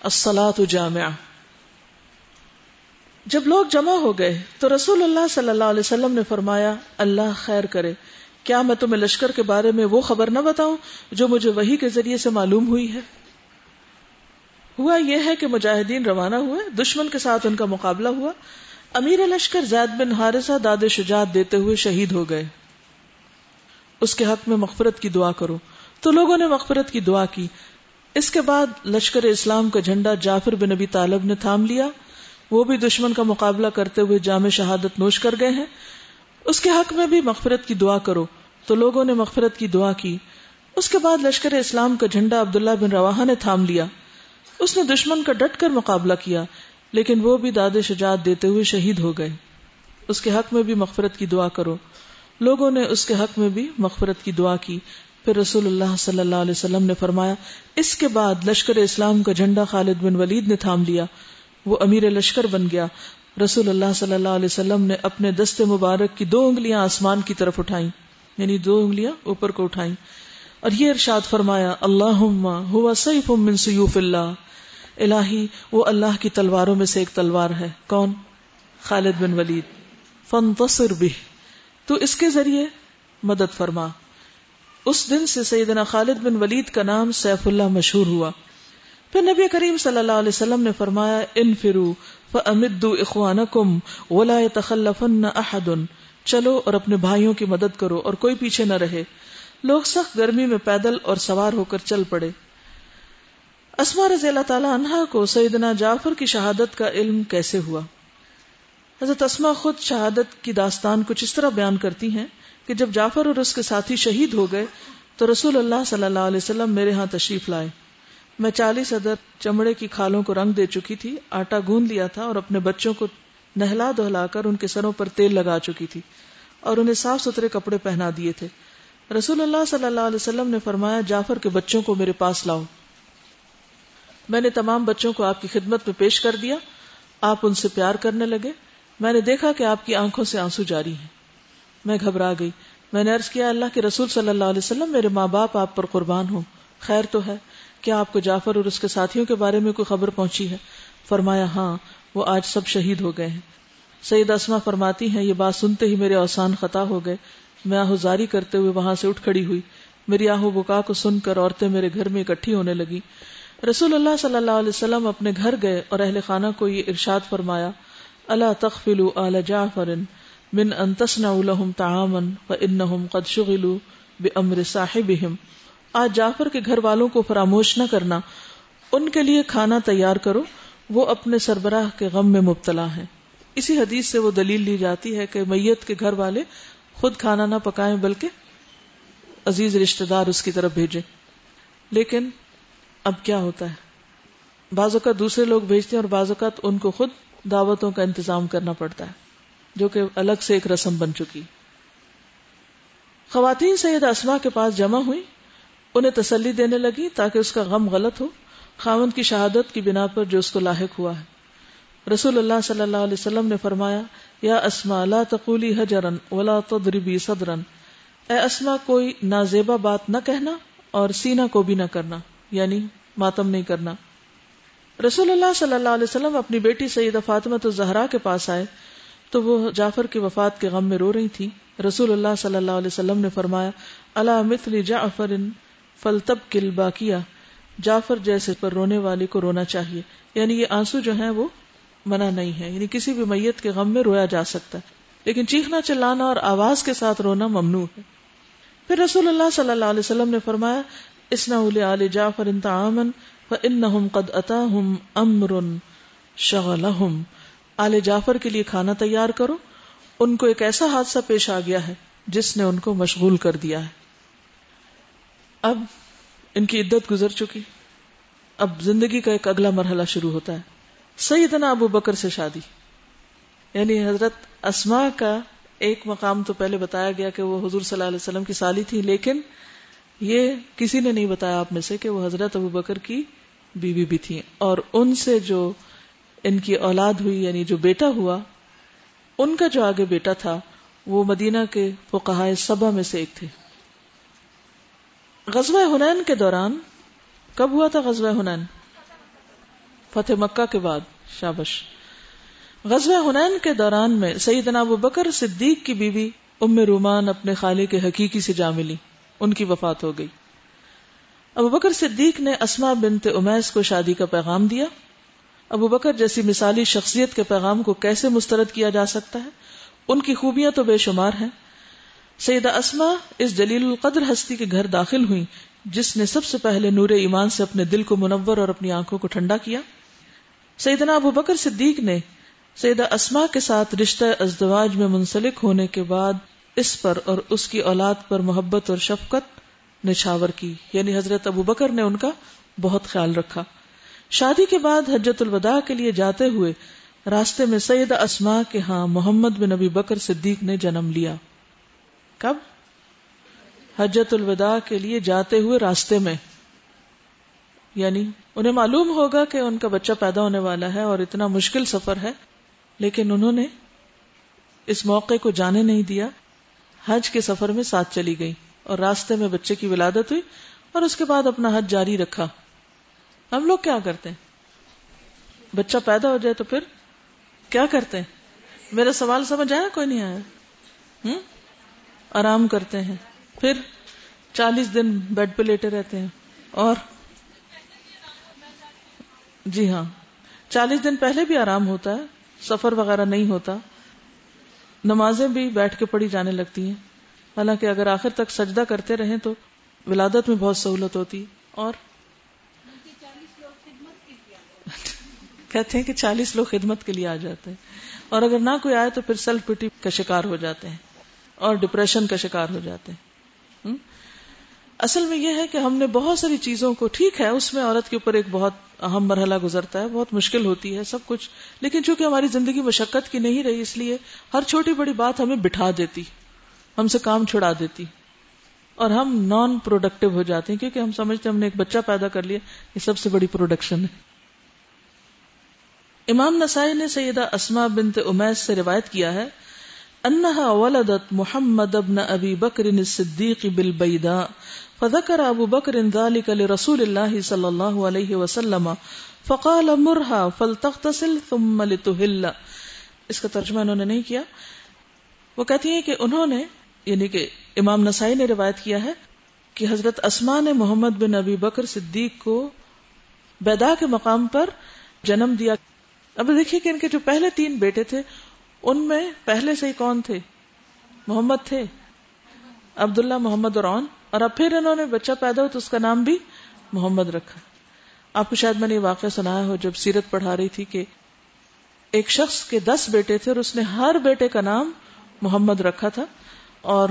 السلاۃ جامع جب لوگ جمع ہو گئے تو رسول اللہ صلی اللہ علیہ وسلم نے فرمایا، اللہ خیر کرے۔ کیا میں تمہیں لشکر کے بارے میں وہ خبر نہ بتاؤں جو مجھے وہی کے ذریعے سے معلوم ہوئی ہے؟ ہوا یہ ہے کہ مجاہدین روانہ ہوئے، دشمن کے ساتھ ان کا مقابلہ ہوا۔ امیر لشکر زید بن حارثہ داد شجاعت دیتے ہوئے شہید ہو گئے۔ اس کے حق میں مغفرت کی دعا کرو۔ تو لوگوں نے مغفرت کی دعا کی۔ اس کے بعد لشکر اسلام کا جھنڈا جعفر بن نبی طالب نے تھام لیا۔ وہ بھی دشمن کا مقابلہ کرتے ہوئے جامع شہادت نوش کر گئے ہیں۔ اس کے حق میں بھی مغفرت کی دعا کرو۔ تو لوگوں نے مغفرت کی دعا کی۔ اس کے بعد لشکر اسلام کا جھنڈا عبداللہ بن روا نے تھام لیا۔ اس نے دشمن کا ڈٹ کر مقابلہ کیا۔ لیکن وہ بھی داد شجاعت دیتے ہوئے شہید ہو گئے۔ اس کے حق میں بھی مغفرت کی دعا کرو۔ لوگوں نے اس کے حق میں بھی مغفرت کی دعا کی۔ پھر رسول اللہ صلی اللہ علیہ وسلم نے فرمایا، اس کے بعد لشکر اسلام کا جھنڈا خالد بن ولید نے تھام لیا۔ وہ امیر لشکر بن گیا۔ رسول اللہ صلی اللہ علیہ وسلم نے اپنے دست مبارک کی دو انگلیاں آسمان کی طرف اٹھائیں۔ یعنی دو انگلیاں اوپر کو اٹھائیں۔ اور یہ ارشاد فرمایا اللہ ہوا سیف من سیوف اللہ۔ الہی، وہ اللہ کی تلواروں میں سے ایک تلوار ہے۔ کون؟ خالد بن ولید۔ فنتصر بھی تو اس کے ذریعے مدد فرما۔ اس دن سے سیدنا خالد بن ولید کا نام سیف اللہ مشہور ہوا۔ پھر نبی کریم صلی اللہ علیہ وسلم نے فرمایا ان فرو فمدو اخوان کم ولا تخلفن احد۔ چلو اور اپنے بھائیوں کی مدد کرو اور کوئی پیچھے نہ رہے۔ لوگ سخت گرمی میں پیدل اور سوار ہو کر چل پڑے۔ اسما رضی اللہ تعالی عنہا کو سیدنا جعفر کی شہادت کا علم کیسے ہوا؟ حضرت اسما خود شہادت کی داستان کچھ اس طرح بیان کرتی ہیں کہ جب جعفر اور اس کے ساتھی شہید ہو گئے تو رسول اللہ صلی اللہ علیہ وسلم میرے ہاں تشریف لائے۔ میں چالیس ادر چمڑے کی کھالوں کو رنگ دے چکی تھی، آٹا گوند لیا تھا اور اپنے بچوں کو نہلا دہلا کر ان کے سروں پر تیل لگا چکی تھی اور انہیں صاف ستھرے کپڑے پہنا دیے تھے۔ رسول اللہ صلی اللہ علیہ وسلم نے فرمایا، جعفر کے بچوں کو میرے پاس لاؤ۔ میں نے تمام بچوں کو آپ کی خدمت میں پیش کر دیا۔ آپ ان سے پیار کرنے لگے۔ میں نے دیکھا کہ آپ کی آنکھوں سے آنسو جاری ہیں۔ میں گھبرا گئی۔ میں نے کیا، اللہ کے رسول صلی اللہ علیہ وسلم، میرے ماں باپ آپ پر قربان ہوں۔ خیر تو ہے۔ کیا آپ کو جعفر اور اس کے ساتھیوں کے بارے میں کوئی خبر پہنچی ہے؟ فرمایا ہاں وہ آج سب شہید ہو گئے ہیں۔ سعید اسما فرماتی ہیں، یہ بات سنتے ہی میرے اوسان خطا ہو گئے۔ میں آہوزاری کرتے ہوئے وہاں سے اٹھ کھڑی ہوئی۔ میری آہو بکا کو سن کر عورتیں میرے گھر میں اکٹھی ہونے لگی رسول اللہ صلی اللہ علیہ وسلم اپنے گھر گئے اور اہل خانہ کو یہ ارشاد فرمایا اللہ تخفلو آل جعفر من ان تصنعوا لهم طعاما فانهم قد شغلوا بامر صاحبهم۔ آج جعفر کے گھر والوں کو فراموش نہ کرنا۔ ان کے لیے کھانا تیار کرو۔ وہ اپنے سربراہ کے غم میں مبتلا ہیں۔ اسی حدیث سے وہ دلیل لی جاتی ہے کہ میت کے گھر والے خود کھانا نہ پکائیں، بلکہ عزیز رشتہ دار اس کی طرف بھیجیں۔ لیکن اب کیا ہوتا ہے؟ بعض اوقات دوسرے لوگ بھیجتے ہیں اور بعض اوقات ان کو خود دعوتوں کا انتظام کرنا پڑتا ہے، جو کہ الگ سے ایک رسم بن چکی۔ خواتین سید اسما کے پاس جمع ہوئی انہیں تسلی دینے لگی تاکہ اس کا غم غلط ہو۔ خاون کی شہادت کی بنا پر جو اس کو لاحق ہوا ہے۔ رسول اللہ صلی اللہ علیہ وسلم نے فرمایا، یا اسما لا تقولی حجرن ولا تضربی صدرن اے اسما کوئی نازیبا بات نہ کہنا اور سینا کو بھی نہ کرنا یعنی ماتم نہیں کرنا۔ رسول اللہ صلی اللہ علیہ وسلم اپنی بیٹی سیدہ فاطمہ تو زہرا کے پاس آئے تو وہ جعفر کی وفات کے غم میں رو رہی تھی۔ رسول اللہ صلی اللہ علیہ وسلم نے فرمایا اللہ مثل جعفر فلتب کل باقیہ جعفر جیسے پر رونے والی کو رونا چاہیے۔ یعنی یہ آنسو جو ہیں وہ منع نہیں ہے یعنی کسی بھی میت کے غم میں رویا جا سکتا ہے۔ لیکن چیخنا، چلانا اور آواز کے ساتھ رونا ممنوع ہے۔ پھر رسول اللہ صلی اللہ علیہ وسلم نے فرمایا اسنا علی جعفر انتعامن فَإِنَّهُمْ قَدْ أَتَاهُمْ أَمْرٌ شَغَلَهُمْ۔ آل جعفر کے لیے کھانا تیار کرو۔ ان کو ایک ایسا حادثہ پیش آ گیا ہے جس نے ان کو مشغول کر دیا ہے۔ اب ان کی عدت گزر چکی۔ اب زندگی کا ایک اگلا مرحلہ شروع ہوتا ہے۔ سیدنا ابو بکر سے شادی۔ یعنی حضرت اسما کا ایک مقام تو پہلے بتایا گیا کہ وہ حضور صلی اللہ علیہ وسلم کی سالی تھی، لیکن یہ کسی نے نہیں بتایا آپ میں سے کہ وہ حضرت ابو بکر کی بیوی بھی تھی اور ان سے جو ان کی اولاد ہوئی یعنی جو بیٹا ہوا، ان کا جو آگے بیٹا تھا، وہ مدینہ کے فقہائے سبا میں سے ایک تھے۔ غزوہ ہنین کے دوران، کب ہوا تھا غزوہ ہنین فتح مکہ کے بعد، شابش۔ غزوہ ہنین کے دوران میں سیدنا ابو بکر صدیق کی بیوی ام رومان اپنے خالے کے حقیقی سے جا ملی، ان کی وفات ہو گئی۔ ابو بکر صدیق نے اسما بنت امیس کو شادی کا پیغام دیا۔ ابو بکر جیسی مثالی شخصیت کے پیغام کو کیسے مسترد کیا جا سکتا ہے؟ ان کی خوبیاں تو بے شمار ہیں۔ سیدہ اسما اس جلیل القدر ہستی کے گھر داخل ہوئی جس نے سب سے پہلے نور ایمان سے اپنے دل کو منور اور اپنی آنکھوں کو ٹھنڈا کیا۔ سیدنا ابو بکر صدیق نے سیدہ اسما کے ساتھ رشتہ ازدواج میں منسلک ہونے کے بعد اس پر اور اس کی اولاد پر محبت اور شفقت نچھاور کی۔ یعنی حضرت ابو بکر نے ان کا بہت خیال رکھا۔ شادی کے بعد حجت الوداع کے لیے جاتے ہوئے راستے میں سید اسما کے ہاں محمد بن نبی بکر صدیق نے جنم لیا۔ کب؟ حجت الوداع کے لیے جاتے ہوئے راستے میں۔ یعنی انہیں معلوم ہوگا کہ ان کا بچہ پیدا ہونے والا ہے اور اتنا مشکل سفر ہے، لیکن انہوں نے اس موقع کو جانے نہیں دیا۔ حج کے سفر میں ساتھ چلی گئی اور راستے میں بچے کی ولادت ہوئی اور اس کے بعد اپنا حج جاری رکھا۔ ہم لوگ کیا کرتے ہیں؟ بچہ پیدا ہو جائے تو پھر کیا کرتے ہیں؟ میرا سوال سمجھ آیا؟ کوئی نہیں آیا۔ آرام کرتے ہیں۔ پھر چالیس دن بیڈ پہ لیٹے رہتے ہیں۔ اور؟ جی ہاں۔ چالیس دن پہلے بھی آرام ہوتا ہے، سفر وغیرہ نہیں ہوتا۔ نمازیں بھی بیٹھ کے پڑھی جانے لگتی ہیں۔ حالانکہ اگر آخر تک سجدہ کرتے رہیں تو ولادت میں بہت سہولت ہوتی اور کہتے ہیں کہ چالیس لوگ خدمت کے لیے آ جاتے ہیں۔ اور اگر نہ کوئی آئے تو پھر سیلف پٹی کا شکار ہو جاتے ہیں اور ڈپریشن کا شکار ہو جاتے ہیں۔ اصل میں یہ ہے کہ ہم نے بہت ساری چیزوں کو ٹھیک ہے، اس میں عورت کے اوپر ایک بہت اہم مرحلہ گزرتا ہے، بہت مشکل ہوتی ہے سب کچھ، لیکن چونکہ ہماری زندگی مشقت کی نہیں رہی، اس لیے ہر چھوٹی بڑی بات ہمیں بٹھا دیتی۔ ہم سے کام چھڑا دیتی اور ہم نان پروڈکٹیو ہو جاتے ہیں کیونکہ ہم سمجھتے ہیں ہم نے ایک بچہ پیدا کر لیا، یہ سب سے بڑی پروڈکشن ہے۔ امام نسائی نے سیدہ اسما بنت امیس سے روایت کیا ہے، انہا ولدت محمد ابن ابی بکر الصدیق بالبیداء فذكر ابو بکر ذلك لرسول الله صلی اللہ علیہ وسلم، فقال مرها فلتغتسل ثم لتهل اس کا ترجمہ انہوں نے نہیں کیا۔ وہ کہتی ہیں کہ انہوں نے یعنی کہ امام نسائی نے روایت کیا ہے کہ حضرت اسما نے محمد بن ابی بکر صدیق کو بیدا کے مقام پر جنم دیا۔ اب دیکھیے کہ ان کے جو پہلے تین بیٹے تھے، ان میں پہلے سے ہی کون تھے؟ محمد تھے، عبداللہ، محمد اور اور اب پھر انہوں نے بچہ پیدا ہو تو اس کا نام بھی محمد رکھا۔ آپ کو شاید میں نے یہ واقعہ سنایا ہو جب سیرت پڑھا رہی تھی کہ ایک شخص کے دس بیٹے تھے اور اس نے ہر بیٹے کا نام محمد رکھا تھا۔ اور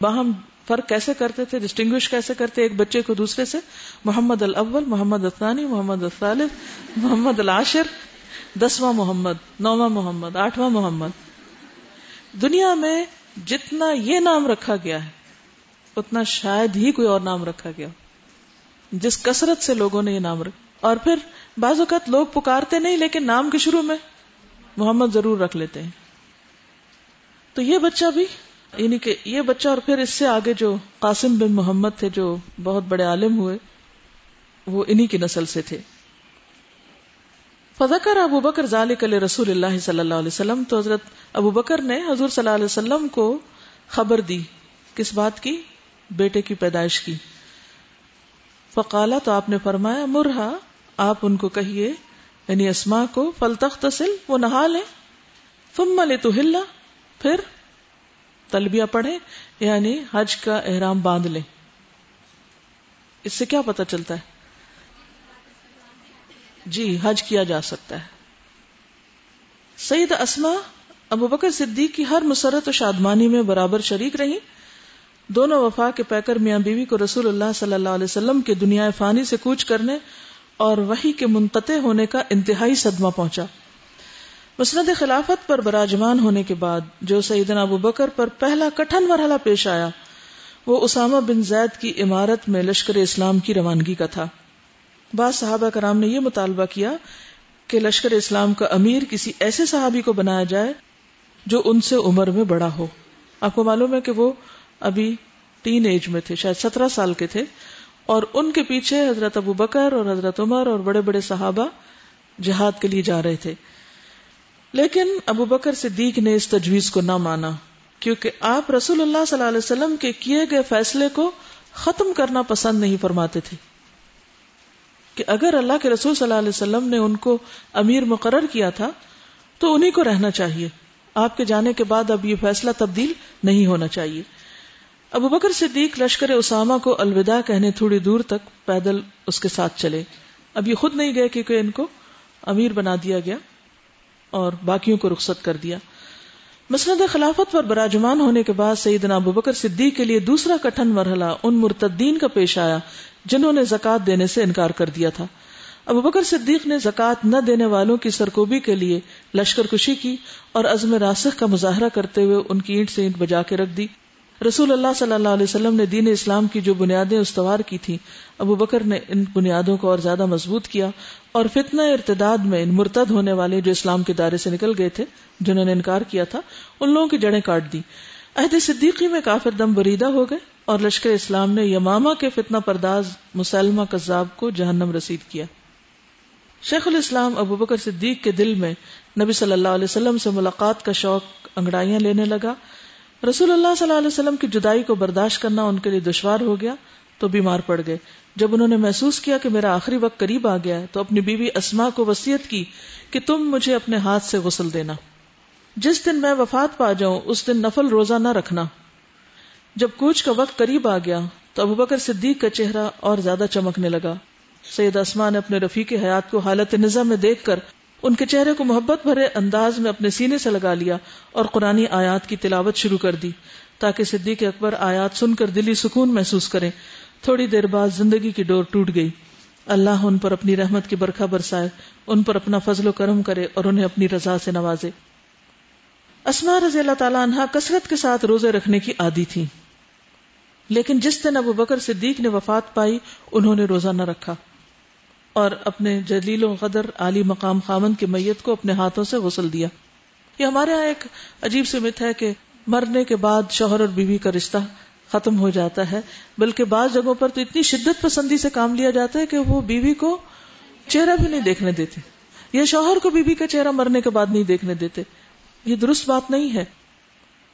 باہم فرق کیسے کرتے تھے ڈسٹنگوش کیسے کرتے ایک بچے کو دوسرے سے؟ محمد الاول، محمد الثانی، محمد الثالث، محمد العاشر، دسواں محمد، نواں محمد، آٹھواں محمد۔ دنیا میں جتنا یہ نام رکھا گیا ہے، اتنا شاید ہی کوئی اور نام رکھا گیا۔ جس کثرت سے لوگوں نے یہ نام رکھا اور پھر بعض اوقات لوگ پکارتے نہیں، لیکن نام کے شروع میں محمد ضرور رکھ لیتے ہیں۔ تو یہ بچہ بھی یعنی کہ یہ بچہ اور پھر اس سے آگے جو قاسم بن محمد تھے جو بہت بڑے عالم ہوئے، وہ انہی کی نسل سے تھے۔ فضکر ابو بکر ذالک علیہ رسول اللہ صلی اللہ علیہ وسلم، تو حضرت ابو بکر نے حضور صلی اللہ علیہ وسلم کو خبر دی۔ کس بات کی؟ بیٹے کی پیدائش کی۔ فقالا تو آپ نے فرمایا مرہا آپ ان کو کہیے یعنی اسما کو فل تخت وہ نہا لے فم لے تو ہلا پھر تلبیہ پڑھے یعنی حج کا احرام باندھ لے اس سے کیا پتا چلتا ہے؟ جی حج کیا جا سکتا ہے۔ سعید اسما، ابو بکر صدیق کی ہر مسرت و شادمانی میں برابر شریک رہی۔ دونوں وفا کے پیکر میاں بیوی کو رسول اللہ صلی اللہ علیہ وسلم کے دنیا فانی سے کوچ کرنے اور وہی کے منقطع ہونے کا انتہائی صدمہ پہنچا۔ مسند خلافت پر براجمان ہونے کے بعد جو سیدنا ابو بکر پر پہلا کٹھن مرحلہ پیش آیا، وہ اسامہ بن زید کی عمارت میں لشکر اسلام کی روانگی کا تھا۔ بعض صحابہ کرام نے یہ مطالبہ کیا کہ لشکر اسلام کا امیر کسی ایسے صحابی کو بنایا جائے جو ان سے عمر میں بڑا ہو۔ آپ کو معلوم ہے کہ وہ ابھی تین ایج میں تھے، شاید سترہ سال کے تھے۔ اور ان کے پیچھے حضرت ابو بکر اور حضرت عمر اور بڑے بڑے صحابہ جہاد کے لیے جا رہے تھے۔ لیکن ابو بکر صدیق نے اس تجویز کو نہ مانا، کیونکہ آپ رسول اللہ صلی اللہ علیہ وسلم کے کیے گئے فیصلے کو ختم کرنا پسند نہیں فرماتے تھے۔ کہ اگر اللہ کے رسول صلی اللہ علیہ وسلم نے ان کو امیر مقرر کیا تھا، تو انہیں کو رہنا چاہیے۔ آپ کے جانے کے بعد اب یہ فیصلہ تبدیل نہیں ہونا چاہیے۔ ابو بکر صدیق لشکر اسامہ کو الوداع کہنے تھوڑی دور تک پیدل اس کے ساتھ چلے۔ اب یہ خود نہیں گئے کیونکہ ان کو امیر بنا دیا گیا۔ اور باقیوں کو رخصت کر دیا۔ مسند خلافت پر براجمان ہونے کے بعد سیدنا ابو بکر صدیق کے لیے دوسرا کٹھن مرحلہ ان مرتدین کا پیش آیا جنہوں نے زکات دینے سے انکار کر دیا تھا۔ ابو بکر صدیق نے زکات نہ دینے والوں کی سرکوبی کے لیے لشکر کشی کی اور عزم راسخ کا مظاہرہ کرتے ہوئے ان کی اینٹ سے اینٹ بجا کے رکھ دی۔ رسول اللہ صلی اللہ علیہ وسلم نے دین اسلام کی جو بنیادیں استوار کی تھی ابو بکر نے ان بنیادوں کو اور زیادہ مضبوط کیا اور فتنہ ارتداد میں ان مرتد ہونے والے جو اسلام کے دائرے سے نکل گئے تھے، جنہوں نے انکار کیا تھا، ان لوگوں کی جڑیں کاٹ دی عہد صدیقی میں کافر دم بریدہ ہو گئے اور لشکر اسلام نے یماما کے فتنہ پرداز مسلمہ کذاب کو جہنم رسید کیا۔ شیخ الاسلام ابو بکر صدیق کے دل میں نبی صلی اللہ علیہ وسلم سے ملاقات کا شوق انگڑائیاں لینے لگا۔ رسول اللہ صلی اللہ علیہ وسلم کی جدائی کو برداشت کرنا ان کے لیے دشوار ہو گیا تو بیمار پڑ گئے۔ جب انہوں نے محسوس کیا کہ میرا آخری وقت قریب آ گیا ہے تو اپنی بیوی اسما کو وسیعت کی کہ تم مجھے اپنے ہاتھ سے غسل دینا۔ جس دن میں وفات پا جاؤں، اس دن نفل روزہ نہ رکھنا۔ جب کوچ کا وقت قریب آ گیا تو ابو بکر صدیق کا چہرہ اور زیادہ چمکنے لگا۔ سید اسما نے اپنے رفیق حیات کو حالت نظام میں دیکھ کر ان کے چہرے کو محبت بھرے انداز میں اپنے سینے سے لگا لیا اور قرآن آیات کی تلاوت شروع کر دی تاکہ صدیق اکبر آیات سن کر دلی سکون محسوس کریں۔ تھوڑی دیر بعد زندگی کی ڈور ٹوٹ گئی۔ اللہ ان پر اپنی رحمت کی برکھا برسائے، ان پر اپنا فضل و کرم کرے اور انہیں اپنی رضا سے نوازے۔ اسما رضی اللہ تعالیٰ عنہ کثرت کے ساتھ روزے رکھنے کی عادی تھی۔ لیکن جس دن ابو بکر صدیق نے وفات پائی، انہوں نے روزہ نہ رکھا۔ اور اپنے جلیل و قدر علی مقام خامن کی میت کو اپنے ہاتھوں سے غسل دیا۔ یہ ہمارے یہاں ایک عجیب سی مت ہے کہ مرنے کے بعد شوہر اور بیوی کا رشتہ ختم ہو جاتا ہے، بلکہ بعض جگہوں پر تو اتنی شدت پسندی سے کام لیا جاتا ہے کہ وہ بیوی کو چہرہ بھی نہیں دیکھنے دیتے، یا شوہر کو بیوی کا چہرہ مرنے کے بعد نہیں دیکھنے دیتے۔ یہ درست بات نہیں ہے۔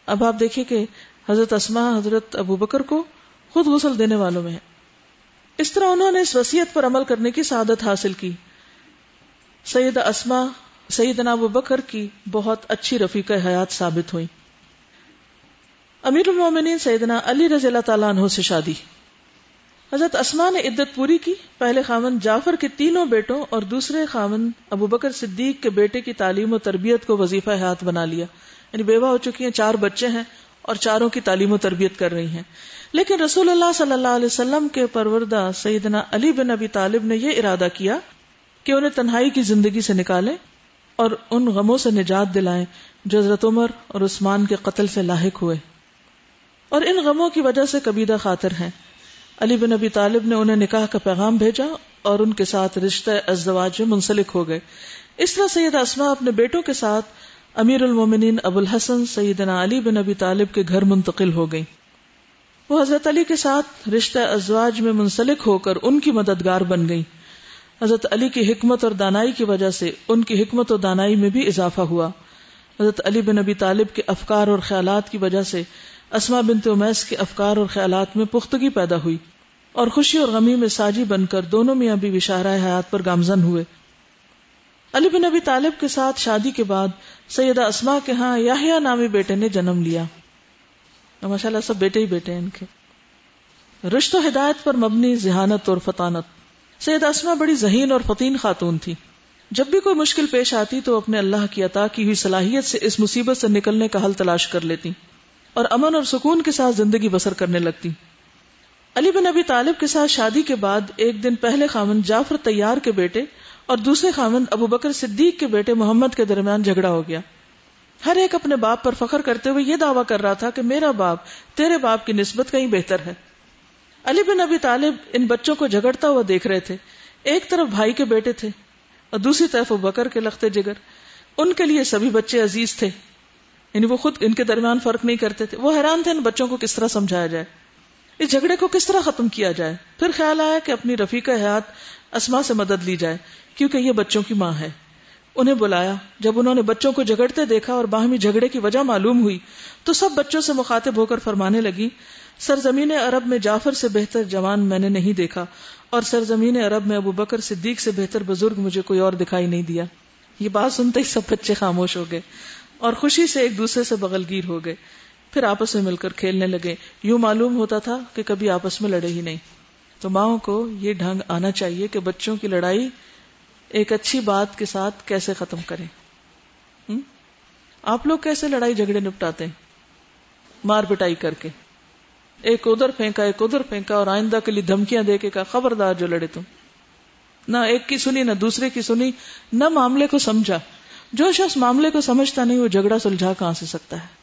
اب آپ دیکھیے کہ حضرت اسما حضرت ابو بکر کو خود غسل دینے والوں میں ہے اس طرح انہوں نے اس وسیعت پر عمل کرنے کی سعادت حاصل کی۔ سید اسما سید ابو بکر کی بہت اچھی رفیق حیات ثابت ہوئی امیر المومنین سیدنا علی رضی اللہ تعالیٰ عنہ سے شادی۔ حضرت اسما نے عدت پوری کی۔ پہلے خامن جعفر کے تینوں بیٹوں اور دوسرے خامن ابو بکر صدیق کے بیٹے کی تعلیم و تربیت کو وظیفہ حیات بنا لیا۔ یعنی بیوہ ہو چکی ہیں، چار بچے ہیں۔ اور چاروں کی تعلیم و تربیت کر رہی ہیں۔ لیکن رسول اللہ صلی اللہ علیہ وسلم کے پروردہ سیدنا علی بن ابی طالب نے یہ ارادہ کیا کہ انہیں تنہائی کی زندگی سے نکالیں اور ان غموں سے نجات دلائیں جو حضرت عمر اور عثمان کے قتل سے لاحق ہوئے۔ اور ان غموں کی وجہ سے کبیدہ خاطر ہیں۔ علی بن ابی طالب نے انہیں نکاح کا پیغام بھیجا اور ان کے ساتھ رشتہ ازدواج میں منسلک ہو گئے۔ اس طرح سید اسما اپنے بیٹوں کے ساتھ امیر المومنین ابو الحسن سیدنا علی بن ابی طالب کے گھر منتقل ہو گئی وہ حضرت علی کے ساتھ رشتہ ازواج میں منسلک ہو کر ان کی مددگار بن گئی حضرت علی کی حکمت اور دانائی کی وجہ سے ان کی حکمت اور دانائی میں بھی اضافہ ہوا۔ حضرت علی بن ابی طالب کے افکار اور خیالات کی وجہ سے اسما بنت امیس کے افکار اور خیالات میں پختگی پیدا ہوئی اور خوشی اور غمی میں ساجی بن کر دونوں میاں بھی بشارہ حیات پر گامزن ہوئے۔ علی بن ابی طالب کے ساتھ شادی کے بعد سیدہ اسما کے ہاں یاہیا نامی بیٹے نے جنم لیا۔ ماشاء اللہ سب بیٹے ہی بیٹے ہیں ان کے۔ رشت و ہدایت پر مبنی ذہانت اور فطانت۔ سید اسما بڑی ذہین اور فتین خاتون تھی۔ جب بھی کوئی مشکل پیش آتی تو اپنے اللہ کی عطا کی ہوئی صلاحیت سے اس مصیبت سے نکلنے کا حل تلاش کر لیتی اور امن اور سکون کے ساتھ زندگی بسر کرنے لگتی۔ علی بن ابی طالب کے ساتھ شادی کے بعد ایک دن پہلے خامن جعفر تیار کے بیٹے اور دوسرے خامن ابو بکر صدیق کے بیٹے محمد کے درمیان جھگڑا ہو گیا۔ ہر ایک اپنے باپ پر فخر کرتے ہوئے یہ دعویٰ کر رہا تھا کہ میرا باپ تیرے باپ کی نسبت کہیں بہتر ہے۔ علی بن ابی طالب ان بچوں کو جھگڑتا ہوا دیکھ رہے تھے۔ ایک طرف بھائی کے بیٹے تھے اور دوسری طرف وہ بکر کے لختے جگر۔ ان کے لیے سبھی بچے عزیز تھے۔ یعنی وہ خود ان کے درمیان فرق نہیں کرتے تھے۔ وہ حیران تھے ان بچوں کو کس طرح سمجھایا جائے۔ اس جھگڑے کو کس طرح ختم کیا جائے؟ پھر خیال آیا کہ اپنی رفیق حیات اسما سے مدد لی جائے، کیونکہ یہ بچوں کی ماں ہے۔ انہیں بلایا۔ جب انہوں نے بچوں کو جھگڑتے دیکھا اور باہمی جھگڑے کی وجہ معلوم ہوئی، تو سب بچوں سے مخاطب ہو کر فرمانے لگی، سرزمین عرب میں جعفر سے بہتر جوان میں نے نہیں دیکھا، اور سرزمین عرب میں ابو بکر صدیق سے بہتر بزرگ مجھے کوئی اور دکھائی نہیں دیا۔ یہ بات سنتے ہی سب بچے خاموش ہو گئے اور خوشی سے ایک دوسرے سے بغل گیر ہو گئے۔ پھر آپس میں مل کر کھیلنے لگے۔ یوں معلوم ہوتا تھا کہ کبھی آپس میں لڑے ہی نہیں۔ تو ماؤں کو یہ ڈھنگ آنا چاہیے کہ بچوں کی لڑائی ایک اچھی بات کے ساتھ کیسے ختم کریں۔ آپ لوگ کیسے لڑائی جھگڑے نپٹاتے ہیں؟ مار پٹائی کر کے۔ ایک ادھر پھینکا، ایک ادھر پھینکا اور آئندہ کے لیے دھمکیاں دے کے کہا، خبردار جو لڑے تم۔ نہ ایک کی سنی، نہ دوسرے کی سنی، نہ معاملے کو سمجھا۔ جو شخص معاملے کو سمجھتا نہیں، وہ جھگڑا سلجھا کہاں سے سکتا ہے؟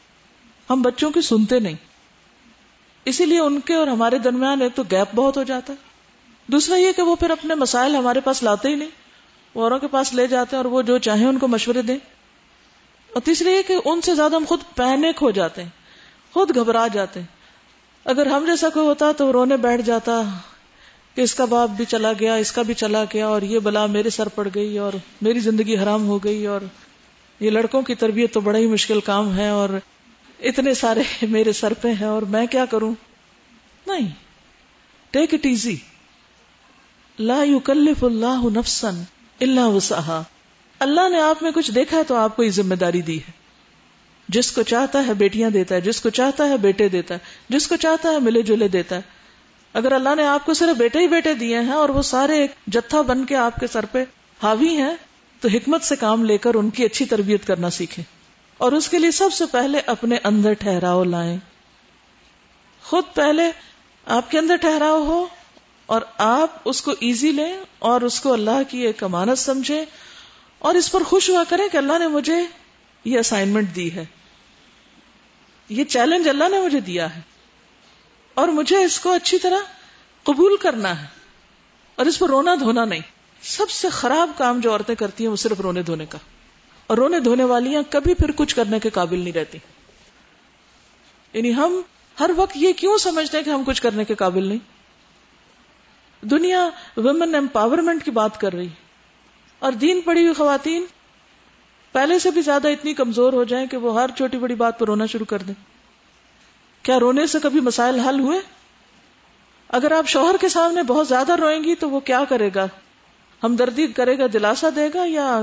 ہم بچوں کی سنتے نہیں۔ اسی لیے ان کے اور ہمارے درمیان ایک تو گیپ بہت ہو جاتا ہے۔ دوسرا یہ کہ وہ پھر اپنے مسائل ہمارے پاس لاتے ہی نہیں۔ وہ اوروں کے پاس لے جاتے ہیں اور وہ جو چاہیں ان کو مشورے دیں۔ اور تیسری یہ کہ ان سے زیادہ ہم خود پینک ہو جاتے ہیں۔ خود گھبرا جاتے ہیں۔ اگر ہم جیسا کوئی ہوتا تو رونے بیٹھ جاتا کہ اس کا باپ بھی چلا گیا، اس کا بھی چلا گیا اور یہ بلا میرے سر پڑ گئی اور میری زندگی حرام ہو گئی اور یہ لڑکوں کی تربیت تو بڑا ہی مشکل کام ہے اور اتنے سارے میرے سر پہ ہیں اور میں کیا کروں؟ نہیں. ٹیک اٹ ایزی لا یکلف اللہ نفسن اللہ وسعها اللہ نے آپ میں کچھ دیکھا ہے تو آپ کو یہ ذمہ داری دی ہے. جس کو چاہتا ہے بیٹیاں دیتا ہے، جس کو چاہتا ہے بیٹے دیتا ہے، جس کو چاہتا ہے ملے جلے دیتا ہے. اگر اللہ نے آپ کو صرف بیٹے ہی بیٹے دیے ہیں اور وہ سارے ایک جتھا بن کے آپ کے سر پہ حاوی ہیں، تو حکمت سے کام لے کر ان کی اچھی تربیت کرنا سیکھیں۔ اور اس کے لیے سب سے پہلے اپنے اندر ٹھہراؤ لائیں۔ خود پہلے آپ کے اندر ٹھہراؤ ہو اور آپ اس کو ایزی لیں اور اس کو اللہ کی ایک امانت سمجھیں اور اس پر خوش ہوا کریں کہ اللہ نے مجھے یہ اسائنمنٹ دی ہے۔ یہ چیلنج اللہ نے مجھے دیا ہے۔ اور مجھے اس کو اچھی طرح قبول کرنا ہے۔ اور اس پر رونا دھونا نہیں۔ سب سے خراب کام جو عورتیں کرتی ہیں وہ صرف رونے دھونے کا۔ اور رونے دھونے والیاں کبھی پھر کچھ کرنے کے قابل نہیں رہتی۔ یعنی ہم ہر وقت یہ کیوں سمجھتے ہیں کہ ہم کچھ کرنے کے قابل نہیں؟ دنیا ویمن امپاورمنٹ کی بات کر رہی۔ اور دین پڑی ہوئی خواتین پہلے سے بھی زیادہ اتنی کمزور ہو جائیں کہ وہ ہر چھوٹی بڑی بات پر رونا شروع کر دیں۔ کیا رونے سے کبھی مسائل حل ہوئے؟ اگر آپ شوہر کے سامنے بہت زیادہ روئیں گی تو وہ کیا کرے گا؟ ہمدردی کرے گا، دلاسا دے گا یا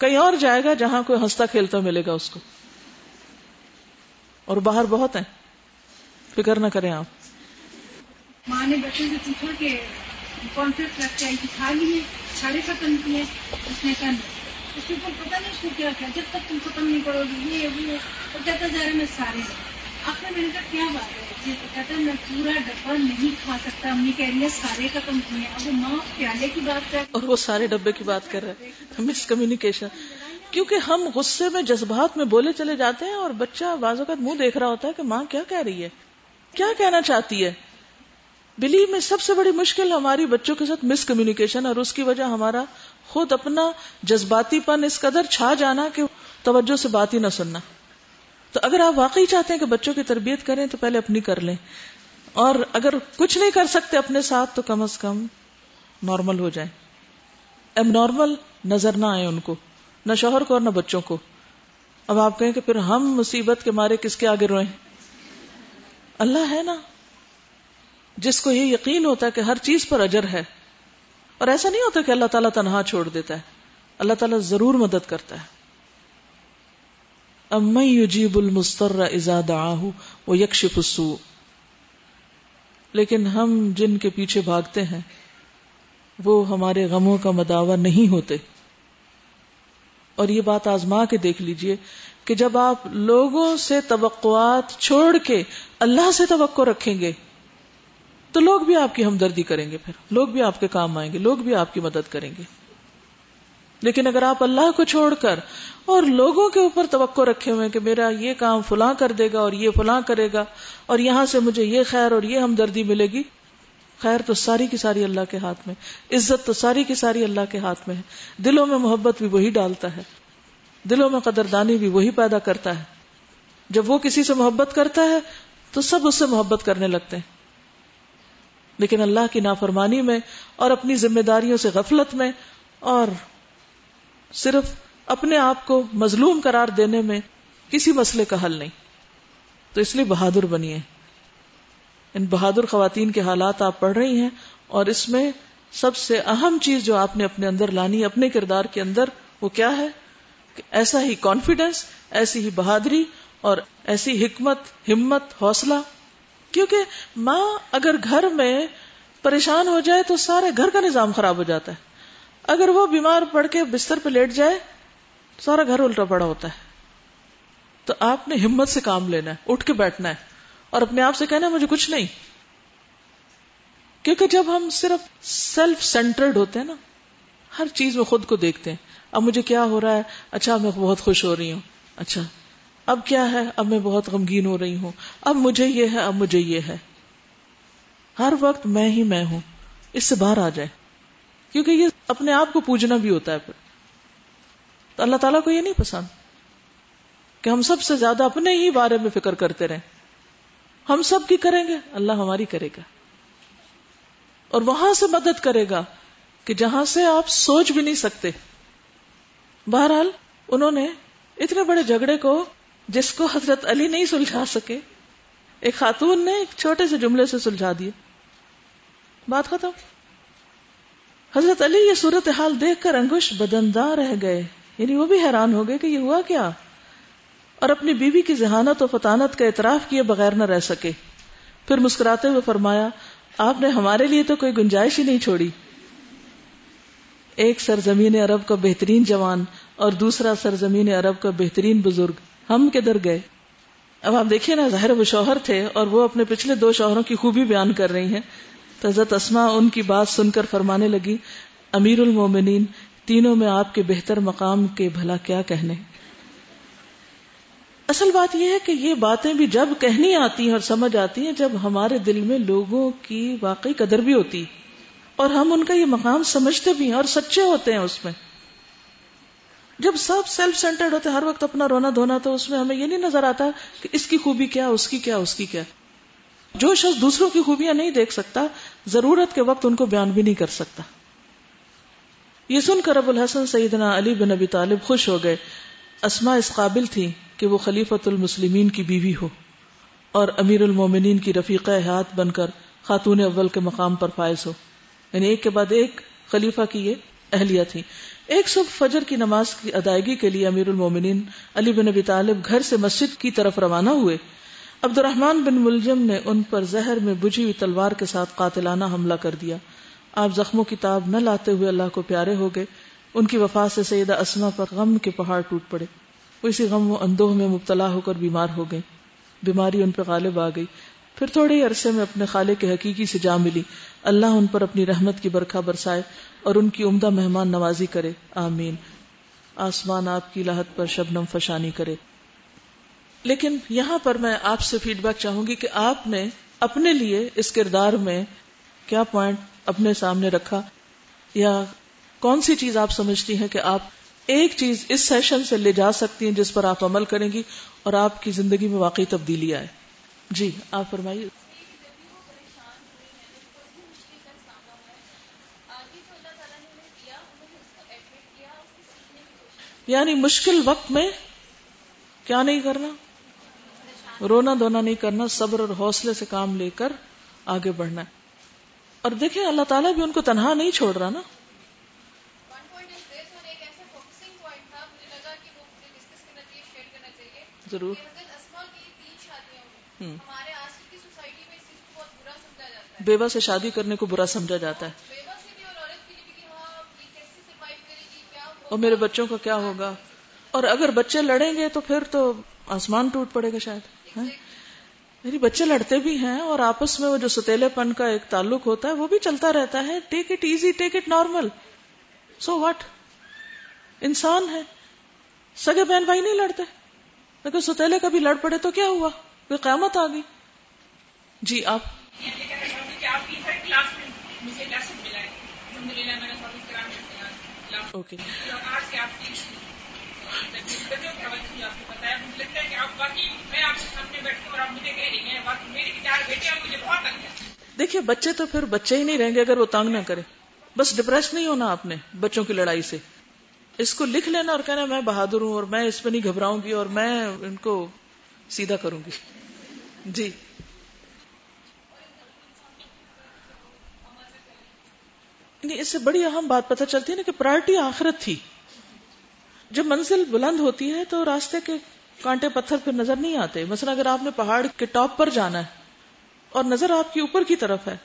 کہیں اور جائے گا جہاں کوئی ہنستا کھیلتا ملے گا اس کو۔ اور باہر بہت ہیں۔ فکر نہ کریں آپ۔ ماں نے بچوں سے پوچھا کہ کانفلکٹ رکھ کے کھا لیے سارے ختم کیے اس نے کہا اس کے اوپر پتا نہیں اس کو کیا کیا۔ جب تک تم ختم نہیں کرو گے، یہ، وہ۔ کہتا جا رہا میں سارے۔ آخر میں نے کہا کیا بات ہے؟ کہتا میں پورا ڈبا نہیں کھا سکتا، امی کہہ رہی ہے سارے ختم کیے اب وہ ماں پیالے کی بات کر اور وہ سارے ڈبے کی بات کر رہے ہیں مس کمیونیکیشن کیونکہ ہم غصے میں، جذبات میں بولے چلے جاتے ہیں اور بچہ بعض اوقات منہ دیکھ رہا ہوتا ہے کہ ماں کیا کہہ رہی ہے۔ کیا کہنا چاہتی ہے؟ بلی میں سب سے بڑی مشکل ہماری بچوں کے ساتھ مس کمیونیکیشن اور اس کی وجہ ہمارا خود اپنا جذباتی پن اس قدر چھا جانا کہ توجہ سے بات ہی نہ سننا۔ تو اگر آپ واقعی چاہتے ہیں کہ بچوں کی تربیت کریں تو پہلے اپنی کر لیں۔ اور اگر کچھ نہیں کر سکتے اپنے ساتھ تو کم از کم نارمل ہو جائیں۔ اب نارمل نظر نہ آئے ان کو، نہ شوہر کو اور نہ بچوں کو۔ اب آپ کہیں کہ پھر ہم مصیبت کے مارے کس کے آگے روئیں؟ اللہ ہے نا۔ جس کو یہ یقین ہوتا ہے کہ ہر چیز پر اجر ہے۔ اور ایسا نہیں ہوتا کہ اللہ تعالیٰ تنہا چھوڑ دیتا ہے۔ اللہ تعالیٰ ضرور مدد کرتا ہے۔ یجیب المستر وہ یکشف السوء۔ لیکن ہم جن کے پیچھے بھاگتے ہیں، وہ ہمارے غموں کا مداوع نہیں ہوتے۔ اور یہ بات آزما کے دیکھ لیجیے کہ جب آپ لوگوں سے توقعات چھوڑ کے اللہ سے توقع رکھیں گے، تو لوگ بھی آپ کی ہمدردی کریں گے پھر۔ لوگ بھی آپ کے کام آئیں گے، لوگ بھی آپ کی مدد کریں گے۔ لیکن اگر آپ اللہ کو چھوڑ کر اور لوگوں کے اوپر توقع رکھے ہوئے کہ میرا یہ کام فلاں کر دے گا اور یہ فلاں کرے گا اور یہاں سے مجھے یہ خیر اور یہ ہمدردی ملے گی، خیر تو ساری کی ساری اللہ کے ہاتھ میں، عزت تو ساری کی ساری اللہ کے ہاتھ میں ہے۔ دلوں میں محبت بھی وہی ڈالتا ہے، دلوں میں قدردانی بھی وہی پیدا کرتا ہے۔ جب وہ کسی سے محبت کرتا ہے تو سب اس سے محبت کرنے لگتے ہیں۔ لیکن اللہ کی نافرمانی میں اور اپنی ذمہ داریوں سے غفلت میں اور صرف اپنے آپ کو مظلوم قرار دینے میں کسی مسئلے کا حل نہیں۔ تو اس لیے بہادر بنیے۔ ان بہادر خواتین کے حالات آپ پڑھ رہی ہیں اور اس میں سب سے اہم چیز جو آپ نے اپنے اندر لانی، اپنے کردار کے اندر، وہ کیا ہے؟ کہ ایسا ہی کانفیڈینس ایسی ہی بہادری اور ایسی حکمت، ہمت، حوصلہ۔ کیونکہ ماں اگر گھر میں پریشان ہو جائے تو سارے گھر کا نظام خراب ہو جاتا ہے۔ اگر وہ بیمار پڑ کے بستر پہ لیٹ جائے، سارا گھر الٹا پڑا ہوتا ہے۔ تو آپ نے ہمت سے کام لینا ہے، اٹھ کے بیٹھنا ہے اور اپنے آپ سے کہنا ہے، مجھے کچھ نہیں۔ کیونکہ جب ہم صرف سیلف سینٹرڈ ہوتے ہیں نا، ہر چیز میں خود کو دیکھتے ہیں۔ اب مجھے کیا ہو رہا ہے؟ اچھا میں بہت خوش ہو رہی ہوں۔ اچھا اب کیا ہے؟ اب میں بہت غمگین ہو رہی ہوں۔ اب مجھے یہ ہے، اب مجھے یہ ہے۔ ہر وقت میں ہی میں ہوں۔ اس سے باہر آ جائے کیونکہ یہ اپنے آپ کو پوجنا بھی ہوتا ہے پھر۔ تو اللہ تعالیٰ کو یہ نہیں پسند کہ ہم سب سے زیادہ اپنے ہی بارے میں فکر کرتے رہیں۔ ہم سب کی کریں گے، اللہ ہماری کرے گا۔ اور وہاں سے مدد کرے گا کہ جہاں سے آپ سوچ بھی نہیں سکتے۔ بہرحال انہوں نے اتنے بڑے جھگڑے کو جس کو حضرت علی نہیں سلجھا سکے، ایک خاتون نے ایک چھوٹے سے جملے سے سلجھا دیا بات ختم۔ حضرت علی یہ صورت حال دیکھ کر انگوش بدندار رہ گئے۔ یعنی وہ بھی حیران ہو گئے کہ یہ ہوا کیا۔ اور اپنی بیوی کی ذہانت و فطانت کا اعتراف کیے بغیر نہ رہ سکے۔ پھر مسکراتے ہوئے فرمایا، آپ نے ہمارے لیے تو کوئی گنجائش ہی نہیں چھوڑی۔ ایک سرزمین عرب کا بہترین جوان اور دوسرا سرزمین عرب کا بہترین بزرگ ہم کدھر گئے۔ اب آپ دیکھیے نا، ظاہر وہ شوہر تھے اور وہ اپنے پچھلے دو شوہروں کی خوبی بیان کر رہی ہیں۔ حضرت اسما ان کی بات سن کر فرمانے لگی امیر المومنین تینوں میں آپ کے بہتر مقام کے بھلا کیا کہنے؟ اصل بات یہ ہے کہ یہ باتیں بھی جب کہنی آتی ہیں اور سمجھ آتی ہیں، جب ہمارے دل میں لوگوں کی واقعی قدر بھی ہوتی، اور ہم ان کا یہ مقام سمجھتے بھی ہیں اور سچے ہوتے ہیں اس میں۔ جب سب سیلف سینٹرڈ ہوتے، ہر وقت اپنا رونا دھونا تو اس میں ہمیں یہ نہیں نظر آتا کہ اس کی خوبی کیا، اس کی کیا، اس کی کیا۔ جو شخص دوسروں کی خوبیاں نہیں دیکھ سکتا، ضرورت کے وقت ان کو بیان بھی نہیں کر سکتا۔ یہ سن کر ابو الحسن سیدنا علی بن ابی طالب خوش ہو گئے۔ اسما اس قابل تھی کہ وہ خلیفت المسلمین کی بیوی ہو اور امیر المومنین کی رفیق حیات بن کر خاتون اول کے مقام پر فائز ہو۔ یعنی ایک کے بعد ایک خلیفہ کی یہ اہلیہ تھی۔ ایک صبح فجر کی نماز کی ادائیگی کے لیے امیر المومنین علی بن ابی طالب گھر سے مسجد کی طرف روانہ ہوئے۔ عبد الرحمان بن ملجم نے ان پر زہر میں بجھی ہوئی تلوار کے ساتھ قاتلانہ حملہ کر دیا۔ آپ زخموں کی تاب نہ لاتے ہوئے اللہ کو پیارے ہو گئے۔ ان کی وفات سے سیدہ اسما پر غم کے پہاڑ ٹوٹ پڑے۔ وہ اسی غم و اندوہ میں مبتلا ہو کر بیمار ہو گئے۔ بیماری ان پہ غالب آ گئی۔ پھر تھوڑے ہی عرصے میں اپنے خالے کے حقیقی سے جا ملی۔ اللہ ان پر اپنی رحمت کی برکھا برسائے اور ان کی عمدہ مہمان نوازی کرے۔ آمین۔ آسمان آپ کی لاہت پر شبنم فشانی کرے۔ لیکن یہاں پر میں آپ سے فیڈ بیک چاہوں گی کہ آپ نے اپنے لیے اس کردار میں کیا پوائنٹ اپنے سامنے رکھا؟ یا کون سی چیز آپ سمجھتی ہیں کہ آپ ایک چیز اس سیشن سے لے جا سکتی ہیں جس پر آپ عمل کریں گی اور آپ کی زندگی میں واقعی تبدیلی آئے؟ جی آپ فرمائیے۔ یعنی مشکل وقت میں کیا نہیں کرنا؟ رونا دھونا نہیں کرنا صبر اور حوصلے سے کام لے کر آگے بڑھنا ہے۔ اور دیکھیں اللہ تعالیٰ بھی ان کو تنہا نہیں چھوڑ رہا نا۔ ضرور۔ بیوہ سے شادی کرنے کو برا سمجھا جاتا ہے۔ اور میرے بچوں کا کیا ہوگا؟ اور اگر بچے لڑیں گے تو پھر تو آسمان ٹوٹ پڑے گا شاید۔ ہاں؟ میری بچے لڑتے بھی ہیں اور آپس میں وہ جو ستیلے پن کا ایک تعلق ہوتا ہے وہ بھی چلتا رہتا ہے۔ Take it easy take it normal so what انسان ہے۔ سگے بہن بھائی نہیں لڑتے۔ لیکن ستیلے کبھی لڑ پڑے تو کیا ہوا؟ کوئی قیامت آ گئی۔ جی آپ۔ اوکے دیکھیے، بچے تو پھر بچے ہی نہیں رہیں گے اگر وہ تنگ نہ کرے۔ بس ڈپریس نہیں ہونا آپ نے بچوں کی لڑائی سے۔ اس کو لکھ لینا اور کہنا، میں بہادر ہوں اور میں اس پہ نہیں گھبراؤں گی اور میں ان کو سیدھا کروں گی۔ جی۔ یعنی اس سے بڑی اہم بات پتہ چلتی ہے نا کہ پرائرٹی آخرت تھی۔ جب منزل بلند ہوتی ہے تو راستے کے کانٹے پتھر پھر نظر نہیں آتے۔ مثلا اگر آپ نے پہاڑ کے ٹاپ پر جانا ہے اور نظر آپ کی اوپر کی طرف ہے،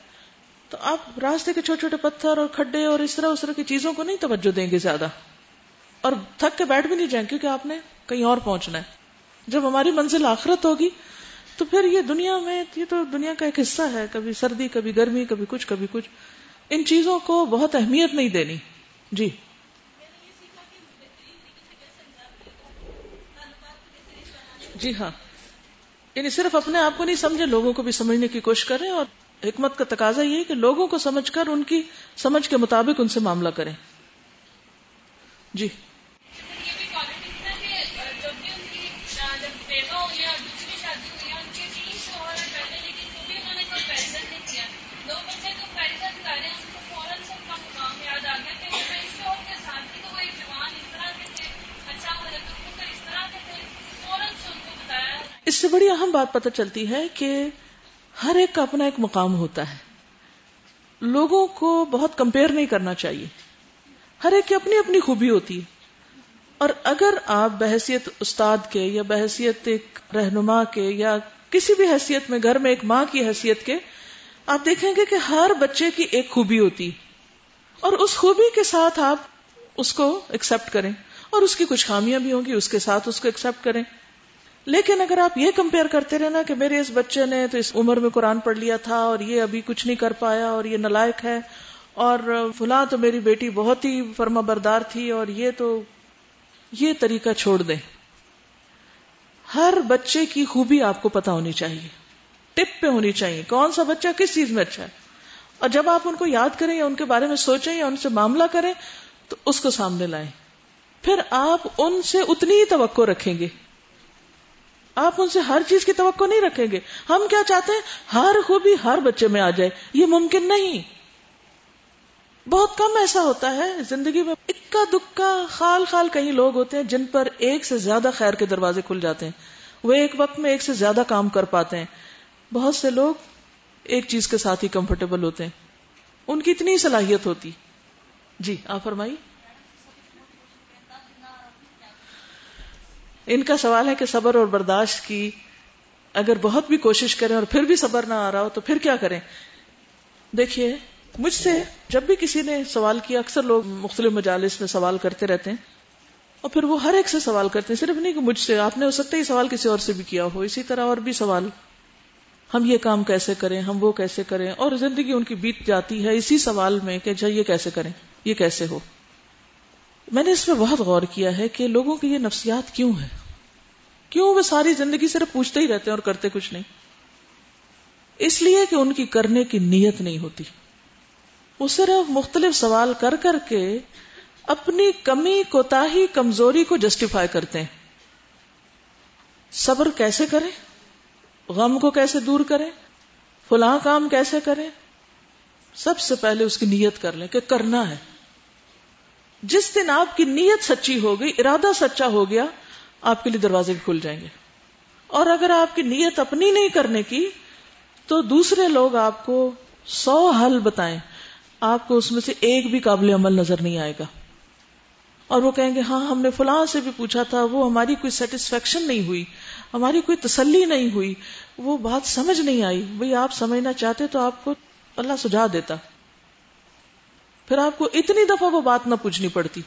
تو آپ راستے کے چھوٹے چھوٹے پتھر اور کھڈے اور اس طرح اس طرح کی چیزوں کو نہیں توجہ دیں گے زیادہ۔ اور تھک کے بیٹھ بھی نہیں جائیں کیونکہ آپ نے کہیں اور پہنچنا ہے۔ جب ہماری منزل آخرت ہوگی تو پھر یہ دنیا میں، یہ تو دنیا کا ایک حصہ ہے۔ کبھی سردی، کبھی گرمی، کبھی کچھ کبھی کچھ۔ ان چیزوں کو بہت اہمیت نہیں دینی۔ جی۔ جی ہاں۔ یعنی صرف اپنے آپ کو نہیں، سمجھے، لوگوں کو بھی سمجھنے کی کوشش کریں اور حکمت کا تقاضا یہ کہ لوگوں کو سمجھ کر ان کی سمجھ کے مطابق ان سے معاملہ کریں۔ جی۔ اس سے بڑی اہم بات پتہ چلتی ہے کہ ہر ایک کا اپنا ایک مقام ہوتا ہے۔ لوگوں کو بہت کمپیئر نہیں کرنا چاہیے۔ ہر ایک کی اپنی اپنی خوبی ہوتی ہے۔ اور اگر آپ بحثیت استاد کے یا بحثیت ایک رہنما کے یا کسی بھی حیثیت میں گھر میں ایک ماں کی حیثیت کے، آپ دیکھیں گے کہ ہر بچے کی ایک خوبی ہوتی۔ اور اس خوبی کے ساتھ آپ اس کو ایکسپٹ کریں۔ اور اس کی کچھ خامیاں بھی ہوں گی، اس کے ساتھ اس کو ایکسپٹ کریں۔ لیکن اگر آپ یہ کمپیئر کرتے رہنا کہ میرے اس بچے نے تو اس عمر میں قرآن پڑھ لیا تھا اور یہ ابھی کچھ نہیں کر پایا اور یہ نلائق ہے اور فلاں تو میری بیٹی بہت ہی فرما بردار تھی اور یہ تو یہ طریقہ چھوڑ دیں۔ ہر بچے کی خوبی آپ کو پتا ہونی چاہیے۔ ٹپ پہ ہونی چاہیے۔ کون سا بچہ کس چیز میں اچھا ہے؟ اور جب آپ ان کو یاد کریں یا ان کے بارے میں سوچیں یا ان سے معاملہ کریں تو اس کو سامنے لائیں۔ پھر آپ ان سے اتنی ہی توقع رکھیں گے۔ آپ ان سے ہر چیز کی توقع نہیں رکھیں گے۔ ہم کیا چاہتے ہیں؟ ہر خوبی ہر بچے میں آ جائے۔ یہ ممکن نہیں۔ بہت کم ایسا ہوتا ہے۔ زندگی میں اکا دکا خال خال کئی لوگ ہوتے ہیں جن پر ایک سے زیادہ خیر کے دروازے کھل جاتے ہیں۔ وہ ایک وقت میں ایک سے زیادہ کام کر پاتے ہیں۔ بہت سے لوگ ایک چیز کے ساتھ ہی کمفرٹیبل ہوتے ہیں۔ ان کی اتنی صلاحیت ہوتی۔ جی آپ فرمائی ان کا سوال ہے کہ صبر اور برداشت کی اگر بہت بھی کوشش کریں اور پھر بھی صبر نہ آ رہا ہو تو پھر کیا کریں؟ دیکھیے، مجھ سے جب بھی کسی نے سوال کیا، اکثر لوگ مختلف مجالس میں سوال کرتے رہتے ہیں اور پھر وہ ہر ایک سے سوال کرتے ہیں، صرف نہیں کہ مجھ سے، آپ نے ہو سکتا ہے سوال کسی اور سے بھی کیا ہو، اسی طرح اور بھی سوال۔ ہم یہ کام کیسے کریں، ہم وہ کیسے کریں؟ اور زندگی ان کی بیت جاتی ہے اسی سوال میں کہ اچھا یہ کیسے کریں؟ یہ کیسے ہو؟ میں نے اس میں بہت غور کیا ہے کہ لوگوں کی یہ نفسیات کیوں ہے کیوں وہ ساری زندگی صرف پوچھتے ہی رہتے ہیں اور کرتے کچھ نہیں؟ اس لیے کہ ان کی کرنے کی نیت نہیں ہوتی۔ وہ صرف مختلف سوال کر کر کے اپنی کمی کوتا کمزوری کو جسٹیفائی کرتے ہیں۔ صبر کیسے کریں؟ غم کو کیسے دور کریں؟ فلاں کام کیسے کریں؟ سب سے پہلے اس کی نیت کر لیں کہ کرنا ہے۔ جس دن آپ کی نیت سچی ہو گئی، ارادہ سچا ہو گیا، آپ کے لیے دروازے بھی کھل جائیں گے۔ اور اگر آپ کی نیت اپنی نہیں کرنے کی، تو دوسرے لوگ آپ کو سو حل بتائیں۔ آپ کو اس میں سے ایک بھی قابل عمل نظر نہیں آئے گا۔ اور وہ کہیں گے ہاں ہم نے فلاں سے بھی پوچھا تھا، وہ ہماری کوئی سیٹسفیکشن نہیں ہوئی، ہماری کوئی تسلی نہیں ہوئی، وہ بات سمجھ نہیں آئی۔ بھئی آپ سمجھنا چاہتے تو آپ کو اللہ سجا دیتا۔ پھر آپ کو اتنی دفعہ وہ بات نہ پوچھنی پڑتی۔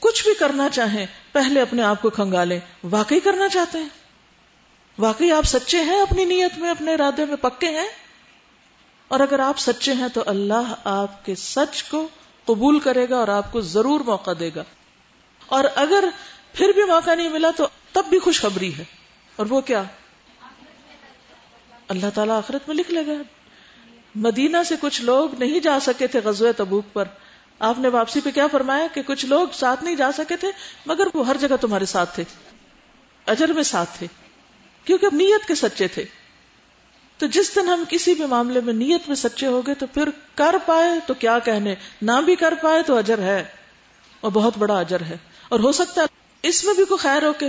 کچھ بھی کرنا چاہیں، پہلے اپنے آپ کو کھنگالیں۔ واقعی کرنا چاہتے ہیں؟ واقعی آپ سچے ہیں اپنی نیت میں، اپنے ارادے میں پکے ہیں؟ اور اگر آپ سچے ہیں تو اللہ آپ کے سچ کو قبول کرے گا اور آپ کو ضرور موقع دے گا۔ اور اگر پھر بھی موقع نہیں ملا تو تب بھی خوشخبری ہے۔ اور وہ کیا؟ اللہ تعالیٰ آخرت میں لکھ لے گا۔ مدینہ سے کچھ لوگ نہیں جا سکے تھے غزوہ تبوک پر۔ آپ نے واپسی پہ کیا فرمایا کہ کچھ لوگ ساتھ نہیں جا سکے تھے، مگر وہ ہر جگہ تمہارے ساتھ تھے۔ اجر میں ساتھ تھے، کیونکہ نیت کے سچے تھے۔ تو جس دن ہم کسی بھی معاملے میں نیت میں سچے ہو گئے تو پھر کر پائے تو کیا کہنے؟ نہ بھی کر پائے تو اجر ہے۔ اور بہت بڑا اجر ہے۔ اور ہو سکتا ہے اس میں بھی کوئی خیر ہو کے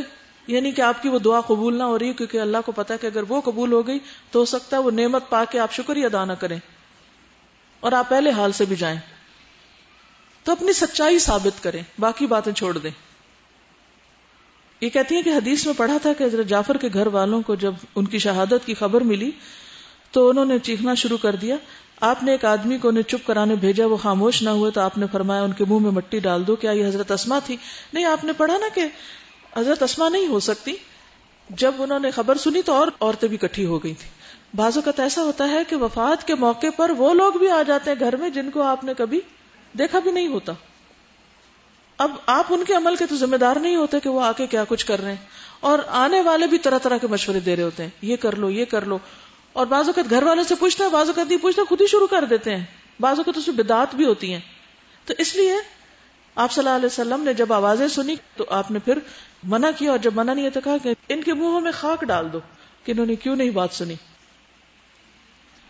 یعنی کہ آپ کی وہ دعا قبول نہ ہو رہی کیونکہ اللہ کو پتا کہ اگر وہ قبول ہو گئی تو ہو سکتا ہے وہ نعمت پا کے آپ شکریہ ادا نہ کریں۔ اور آپ پہلے حال سے بھی جائیں۔ تو اپنی سچائی ثابت کریں، باقی باتیں چھوڑ دیں۔ یہ کہتی ہیں کہ حدیث میں پڑھا تھا کہ حضرت جعفر کے گھر والوں کو جب ان کی شہادت کی خبر ملی تو انہوں نے چیخنا شروع کر دیا۔ آپ نے ایک آدمی کو انہیں چپ کرانے بھیجا، وہ خاموش نہ ہوئے تو آپ نے فرمایا ان کے منہ میں مٹی ڈال دو، کیا یہ حضرت اسما تھی؟ نہیں، آپ نے پڑھا نا کہ حضرت اسما نہیں ہو سکتی۔ جب انہوں نے خبر سنی تو اور عورتیں بھی کٹھی ہو گئی تھی بازو کا ایسا ہوتا ہے کہ وفات کے موقع پر وہ لوگ بھی آ جاتے ہیں گھر میں جن کو آپ نے کبھی دیکھا بھی نہیں ہوتا۔ اب آپ ان کے عمل کے تو ذمہ دار نہیں ہوتے کہ وہ آ کے کیا کچھ کر رہے ہیں۔ اور آنے والے بھی طرح طرح کے مشورے دے رہے ہوتے ہیں۔ یہ کر لو، یہ کر لو۔ اور بعض اوقات گھر والوں سے پوچھتے ہیں، بعض اوقات نہیں پوچھتے، خود ہی شروع کر دیتے ہیں۔ بعض اوقات اس میں بدات بھی ہوتی ہیں۔ تو اس لیے آپ صلی اللہ علیہ وسلم نے جب آوازیں سنی تو آپ نے پھر منع کیا اور جب منع نہیں تو کہا کہ ان کے منہوں میں خاک ڈال دو کہ انہوں نے کیوں نہیں بات سنی۔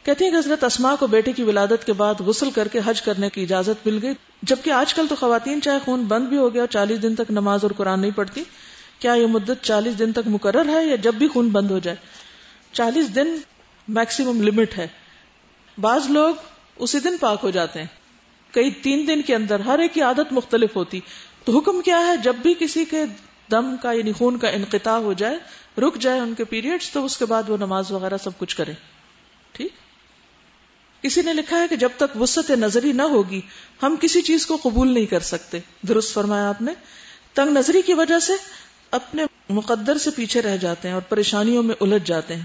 کہتی ہیں کہ حضرت اسما کو بیٹے کی ولادت کے بعد غسل کر کے حج کرنے کی اجازت مل گئی۔ جبکہ آج کل تو خواتین چاہے خون بند بھی ہو گیا اور چالیس دن تک نماز اور قرآن نہیں پڑتی کیا یہ مدت چالیس دن تک مقرر ہے یا جب بھی خون بند ہو جائے؟ چالیس دن میکسیمم لمٹ ہے۔ بعض لوگ اسی دن پاک ہو جاتے ہیں۔ کئی تین دن کے اندر ہر ایک کی عادت مختلف ہوتی۔ تو حکم کیا ہے؟ جب بھی کسی کے دم کا یعنی خون کا انقطاع ہو جائے، رک جائے ان کے پیریڈز تو اس کے بعد وہ نماز وغیرہ سب کچھ کرے ٹھیک؟ کسی نے لکھا ہے کہ جب تک وسط نظری نہ ہوگی، ہم کسی چیز کو قبول نہیں کر سکتے۔ درست فرمایا آپ نے؟ تنگ نظری کی وجہ سے اپنے مقدر سے پیچھے رہ جاتے ہیں اور پریشانیوں میں الجھ جاتے ہیں۔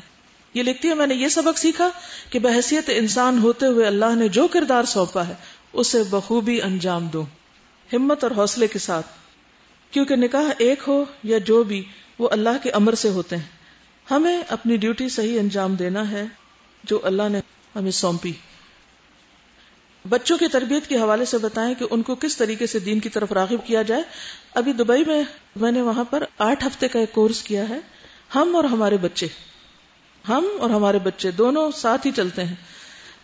یہ لکھتی ہے، میں نے یہ سبق سیکھا کہ بحثیت انسان ہوتے ہوئے اللہ نے جو کردار سونپا ہے، اسے بخوبی انجام دو۔ ہمت اور حوصلے کے ساتھ۔ کیونکہ نکاح ایک ہو یا جو بھی، وہ اللہ کے امر سے ہوتے ہیں۔ ہمیں اپنی ڈیوٹی صحیح انجام دینا ہے جو اللہ نے ہمیں سونپی۔ بچوں کی تربیت کے حوالے سے بتائیں کہ ان کو کس طریقے سے دین کی طرف راغب کیا جائے۔ ابھی دبئی میں میں نے وہاں پر آٹھ ہفتے کا ایک کورس کیا ہے۔ ہم اور ہمارے بچے۔ ہم اور ہمارے بچے دونوں ساتھ ہی چلتے ہیں۔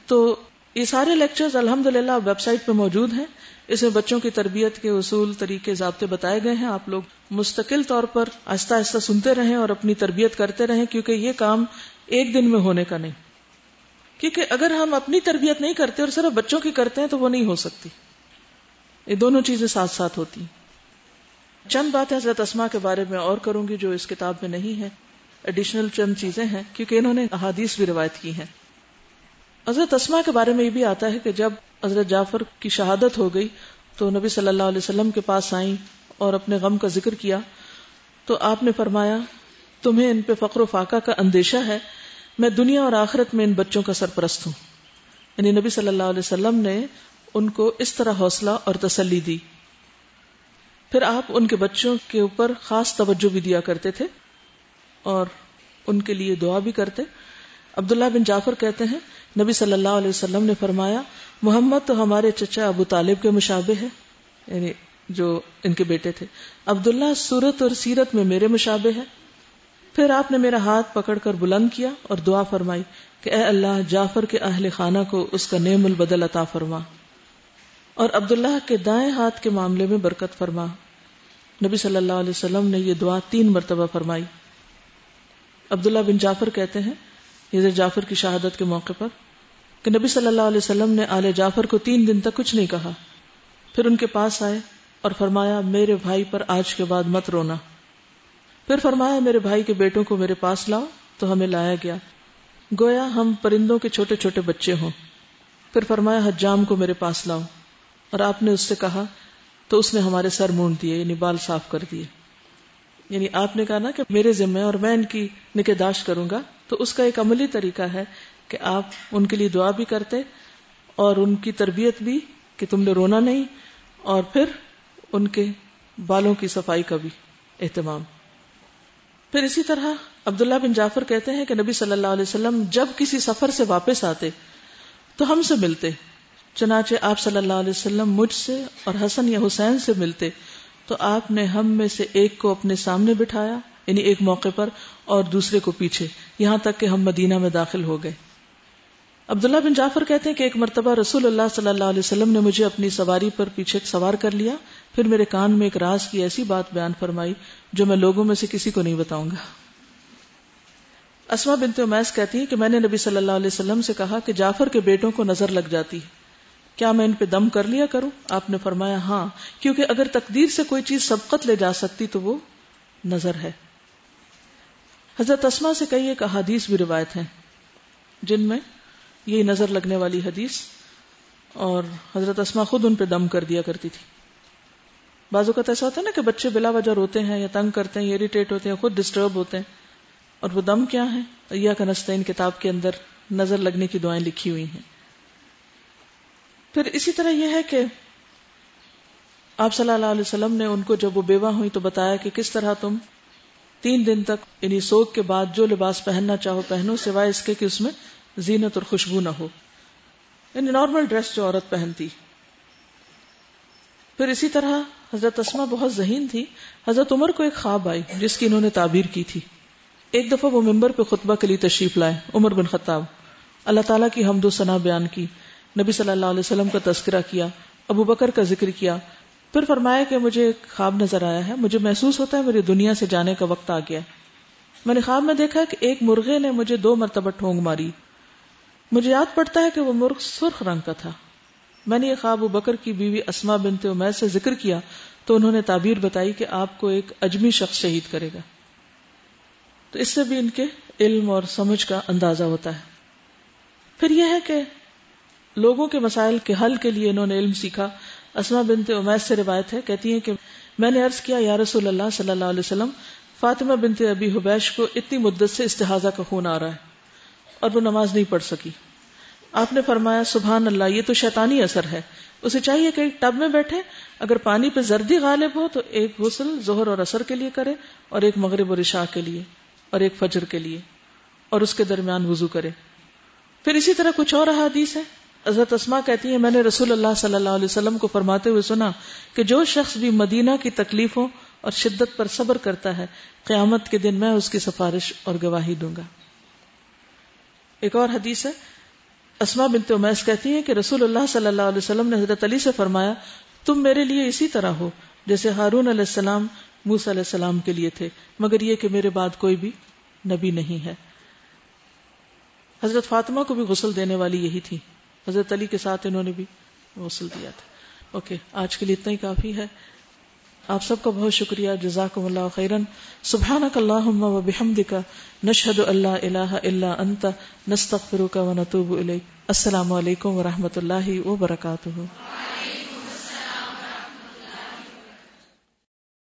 تو یہ سارے لیکچرز الحمد للہ ویب سائٹ پہ موجود ہیں۔ اس میں بچوں کی تربیت کے اصول، طریقے ضابطے بتائے گئے ہیں۔ آپ لوگ مستقل طور پر آہستہ آہستہ سنتے رہیں اور اپنی تربیت کرتے رہیں، کیونکہ یہ کام ایک دن میں ہونے کا نہیں۔ کیونکہ اگر ہم اپنی تربیت نہیں کرتے اور صرف بچوں کی کرتے ہیں تو وہ نہیں ہو سکتی۔ یہ دونوں چیزیں ساتھ ساتھ ہوتی چند باتیں حضرت اسما کے بارے میں اور کروں گی جو اس کتاب میں نہیں ہے۔ ایڈیشنل چند چیزیں ہیں، کیونکہ انہوں نے احادیث بھی روایت کی ہیں۔ حضرت اسما کے بارے میں یہ بھی آتا ہے کہ جب حضرت جعفر کی شہادت ہو گئی تو نبی صلی اللہ علیہ وسلم کے پاس آئیں اور اپنے غم کا ذکر کیا تو آپ نے فرمایا، تمہیں ان پہ فقر و فاقہ کا اندیشہ ہے، میں دنیا اور آخرت میں ان بچوں کا سرپرست ہوں۔ یعنی نبی صلی اللہ علیہ وسلم نے ان کو اس طرح حوصلہ اور تسلی دی۔ پھر آپ ان کے بچوں کے اوپر خاص توجہ بھی دیا کرتے تھے اور ان کے لیے دعا بھی کرتے۔ عبداللہ بن جعفر کہتے ہیں نبی صلی اللہ علیہ وسلم نے فرمایا، محمد تو ہمارے چچا ابو طالب کے مشابے ہے۔ یعنی جو ان کے بیٹے تھے۔ عبداللہ صورت اور سیرت میں میرے مشابے ہے۔ پھر آپ نے میرا ہاتھ پکڑ کر بلند کیا اور دعا فرمائی کہ اے اللہ، جعفر کے اہل خانہ کو اس کا نعم البدل عطا فرما۔ اور عبداللہ کے دائیں ہاتھ کے معاملے میں برکت فرما۔ نبی صلی اللہ علیہ وسلم نے یہ دعا تین مرتبہ فرمائی۔ عبداللہ بن جعفر کہتے ہیں یہ جعفر کی شہادت کے موقع پر کہ نبی صلی اللہ علیہ وسلم نے آل جعفر کو تین دن تک کچھ نہیں کہا۔ پھر ان کے پاس آئے اور فرمایا، میرے بھائی پر آج کے بعد مت رونا۔ پھر فرمایا، میرے بھائی کے بیٹوں کو میرے پاس لاؤ، تو ہمیں لایا گیا۔ گویا ہم پرندوں کے چھوٹے چھوٹے بچے ہوں۔ پھر فرمایا، حجام کو میرے پاس لاؤ۔ اور آپ نے اس سے کہا، تو اس نے ہمارے سر مونڈ دیے یعنی بال صاف کر دیے۔ یعنی آپ نے کہا نا کہ میرے ذمہ اور میں ان کی نگہداشت کروں گا۔ تو اس کا ایک عملی طریقہ ہے کہ آپ ان کے لیے دعا بھی کرتے اور ان کی تربیت بھی کہ تم نے رونا نہیں اور پھر ان کے بالوں کی صفائی کا بھی اہتمام۔ پھر اسی طرح عبداللہ بن جعفر کہتے ہیں کہ نبی صلی اللہ علیہ وسلم جب کسی سفر سے واپس آتے تو ہم سے ملتے، چنانچہ آپ صلی اللہ علیہ وسلم مجھ سے اور حسن یا حسین سے ملتے تو آپ نے ہم میں سے ایک کو اپنے سامنے بٹھایا یعنی ایک موقع پر اور دوسرے کو پیچھے، یہاں تک کہ ہم مدینہ میں داخل ہو گئے۔ عبداللہ بن جعفر کہتے ہیں کہ ایک مرتبہ رسول اللہ صلی اللہ علیہ وسلم نے مجھے اپنی سواری پر پیچھے سوار کر لیا۔ پھر میرے کان میں ایک راز کی ایسی بات بیان فرمائی جو میں لوگوں میں سے کسی کو نہیں بتاؤں گا۔ اسما بنت امیس کہتی ہیں کہ میں نے نبی صلی اللہ علیہ وسلم سے کہا کہ جعفر کے بیٹوں کو نظر لگ جاتی کیا میں ان پہ دم کر لیا کروں؟ آپ نے فرمایا ہاں کیونکہ اگر تقدیر سے کوئی چیز سبقت لے جا سکتی تو وہ نظر ہے۔ حضرت اسما سے کئی ایک احادیث بھی روایت ہیں جن میں یہ نظر لگنے والی حدیث اور حضرت اسما خود ان پہ دم کر دیا کرتی تھی۔ بعض اوقات ایسا ہوتا ہے نا کہ بچے بلا وجہ روتے ہیں یا تنگ کرتے ہیں یا اریٹیٹ ہوتے ہیں خود ڈسٹرب ہوتے ہیں اور وہ دم کیا ہے؟ یا کا کتاب کے اندر نظر لگنے کی دعائیں لکھی ہوئی ہیں۔ پھر اسی طرح یہ ہے کہ آپ صلی اللہ علیہ وسلم نے ان کو جب وہ بیوہ ہوئی تو بتایا کہ کس طرح تم تین دن تک یعنی سوگ کے بعد جو لباس پہننا چاہو پہنو، سوائے اس کے کہ اس میں زینت اور خوشبو نہ ہو۔ یعنی نارمل ڈریس جو عورت پہنتی۔ پھر اسی طرح حضرت اسما بہت ذہین تھی۔ حضرت عمر کو ایک خواب آئی جس کی انہوں نے تعبیر کی تھی۔ ایک دفعہ وہ ممبر پہ خطبہ کے لیے تشریف لائے۔ عمر بن خطاب، اللہ تعالیٰ کی حمد و ثنا بیان کی۔ نبی صلی اللہ علیہ وسلم کا تذکرہ کیا، ابو بکر کا ذکر کیا پھر فرمایا کہ مجھے ایک خواب نظر آیا ہے، مجھے محسوس ہوتا ہے، میری دنیا سے جانے کا وقت آ گیا میں نے خواب میں دیکھا کہ ایک مرغے نے مجھے دو مرتبہ ٹھونگ ماری۔ مجھے یاد پڑتا ہے کہ وہ مرغ سرخ رنگ کا تھا۔ میں نے یہ خواب بکر کی بیوی اسما بنتے عمیر سے ذکر کیا تو انہوں نے تعبیر بتائی کہ آپ کو ایک اجمی شخص شہید کرے گا۔ تو اس سے بھی ان کے علم اور سمجھ کا اندازہ ہوتا ہے۔ پھر یہ ہے کہ لوگوں کے مسائل کے حل کے لیے انہوں نے علم سیکھا۔ اسما بنت امیس سے روایت ہے، کہتی ہیں کہ میں نے عرض کیا، یا رسول اللہ صلی اللہ علیہ وسلم، فاطمہ بنت ابی حبیش کو اتنی مدت سے استحاظہ کا خون آ رہا ہے اور وہ نماز نہیں پڑھ سکی۔ آپ نے فرمایا، سبحان اللہ، یہ تو شیطانی اثر ہے۔ اسے چاہیے کہ ایک ٹب میں بیٹھے، اگر پانی پہ زردی غالب ہو تو ایک غسل ظہر اور اثر کے لیے کرے اور ایک مغرب اور عشاء کے لیے اور ایک فجر کے لیے اور اس کے درمیان وضو کرے۔ پھر اسی طرح کچھ اور احادیث ہے حضرت اسما کہتی ہیں، میں نے رسول اللہ صلی اللہ علیہ وسلم کو فرماتے ہوئے سنا کہ جو شخص بھی مدینہ کی تکلیفوں اور شدت پر صبر کرتا ہے، قیامت کے دن میں اس کی سفارش اور گواہی دوں گا۔ ایک اور حدیث ہے اسما بنت امیس کہتی ہے کہ رسول اللہ صلی اللہ علیہ وسلم نے حضرت علی سے فرمایا، تم میرے لیے اسی طرح ہو، جیسے ہارون علیہ السلام موس علیہ السلام کے لیے تھے، مگر یہ کہ میرے بعد کوئی بھی نبی نہیں ہے۔ حضرت فاطمہ کو بھی غسل دینے والی یہی تھی۔ حضرت علی کے ساتھ انہوں نے بھی غسل دیا تھا۔ اوکے، آج کے لیے اتنا ہی کافی ہے۔ آپ سب کا بہت شکریہ۔ جزاکم اللہ خیرن۔ سبحانک اللہم و بحمدک۔ نشہد اللہ الہ الا انت۔ نستغفرک و نتوب الیک۔ السلام علیکم و رحمت اللہ وبرکاتہ۔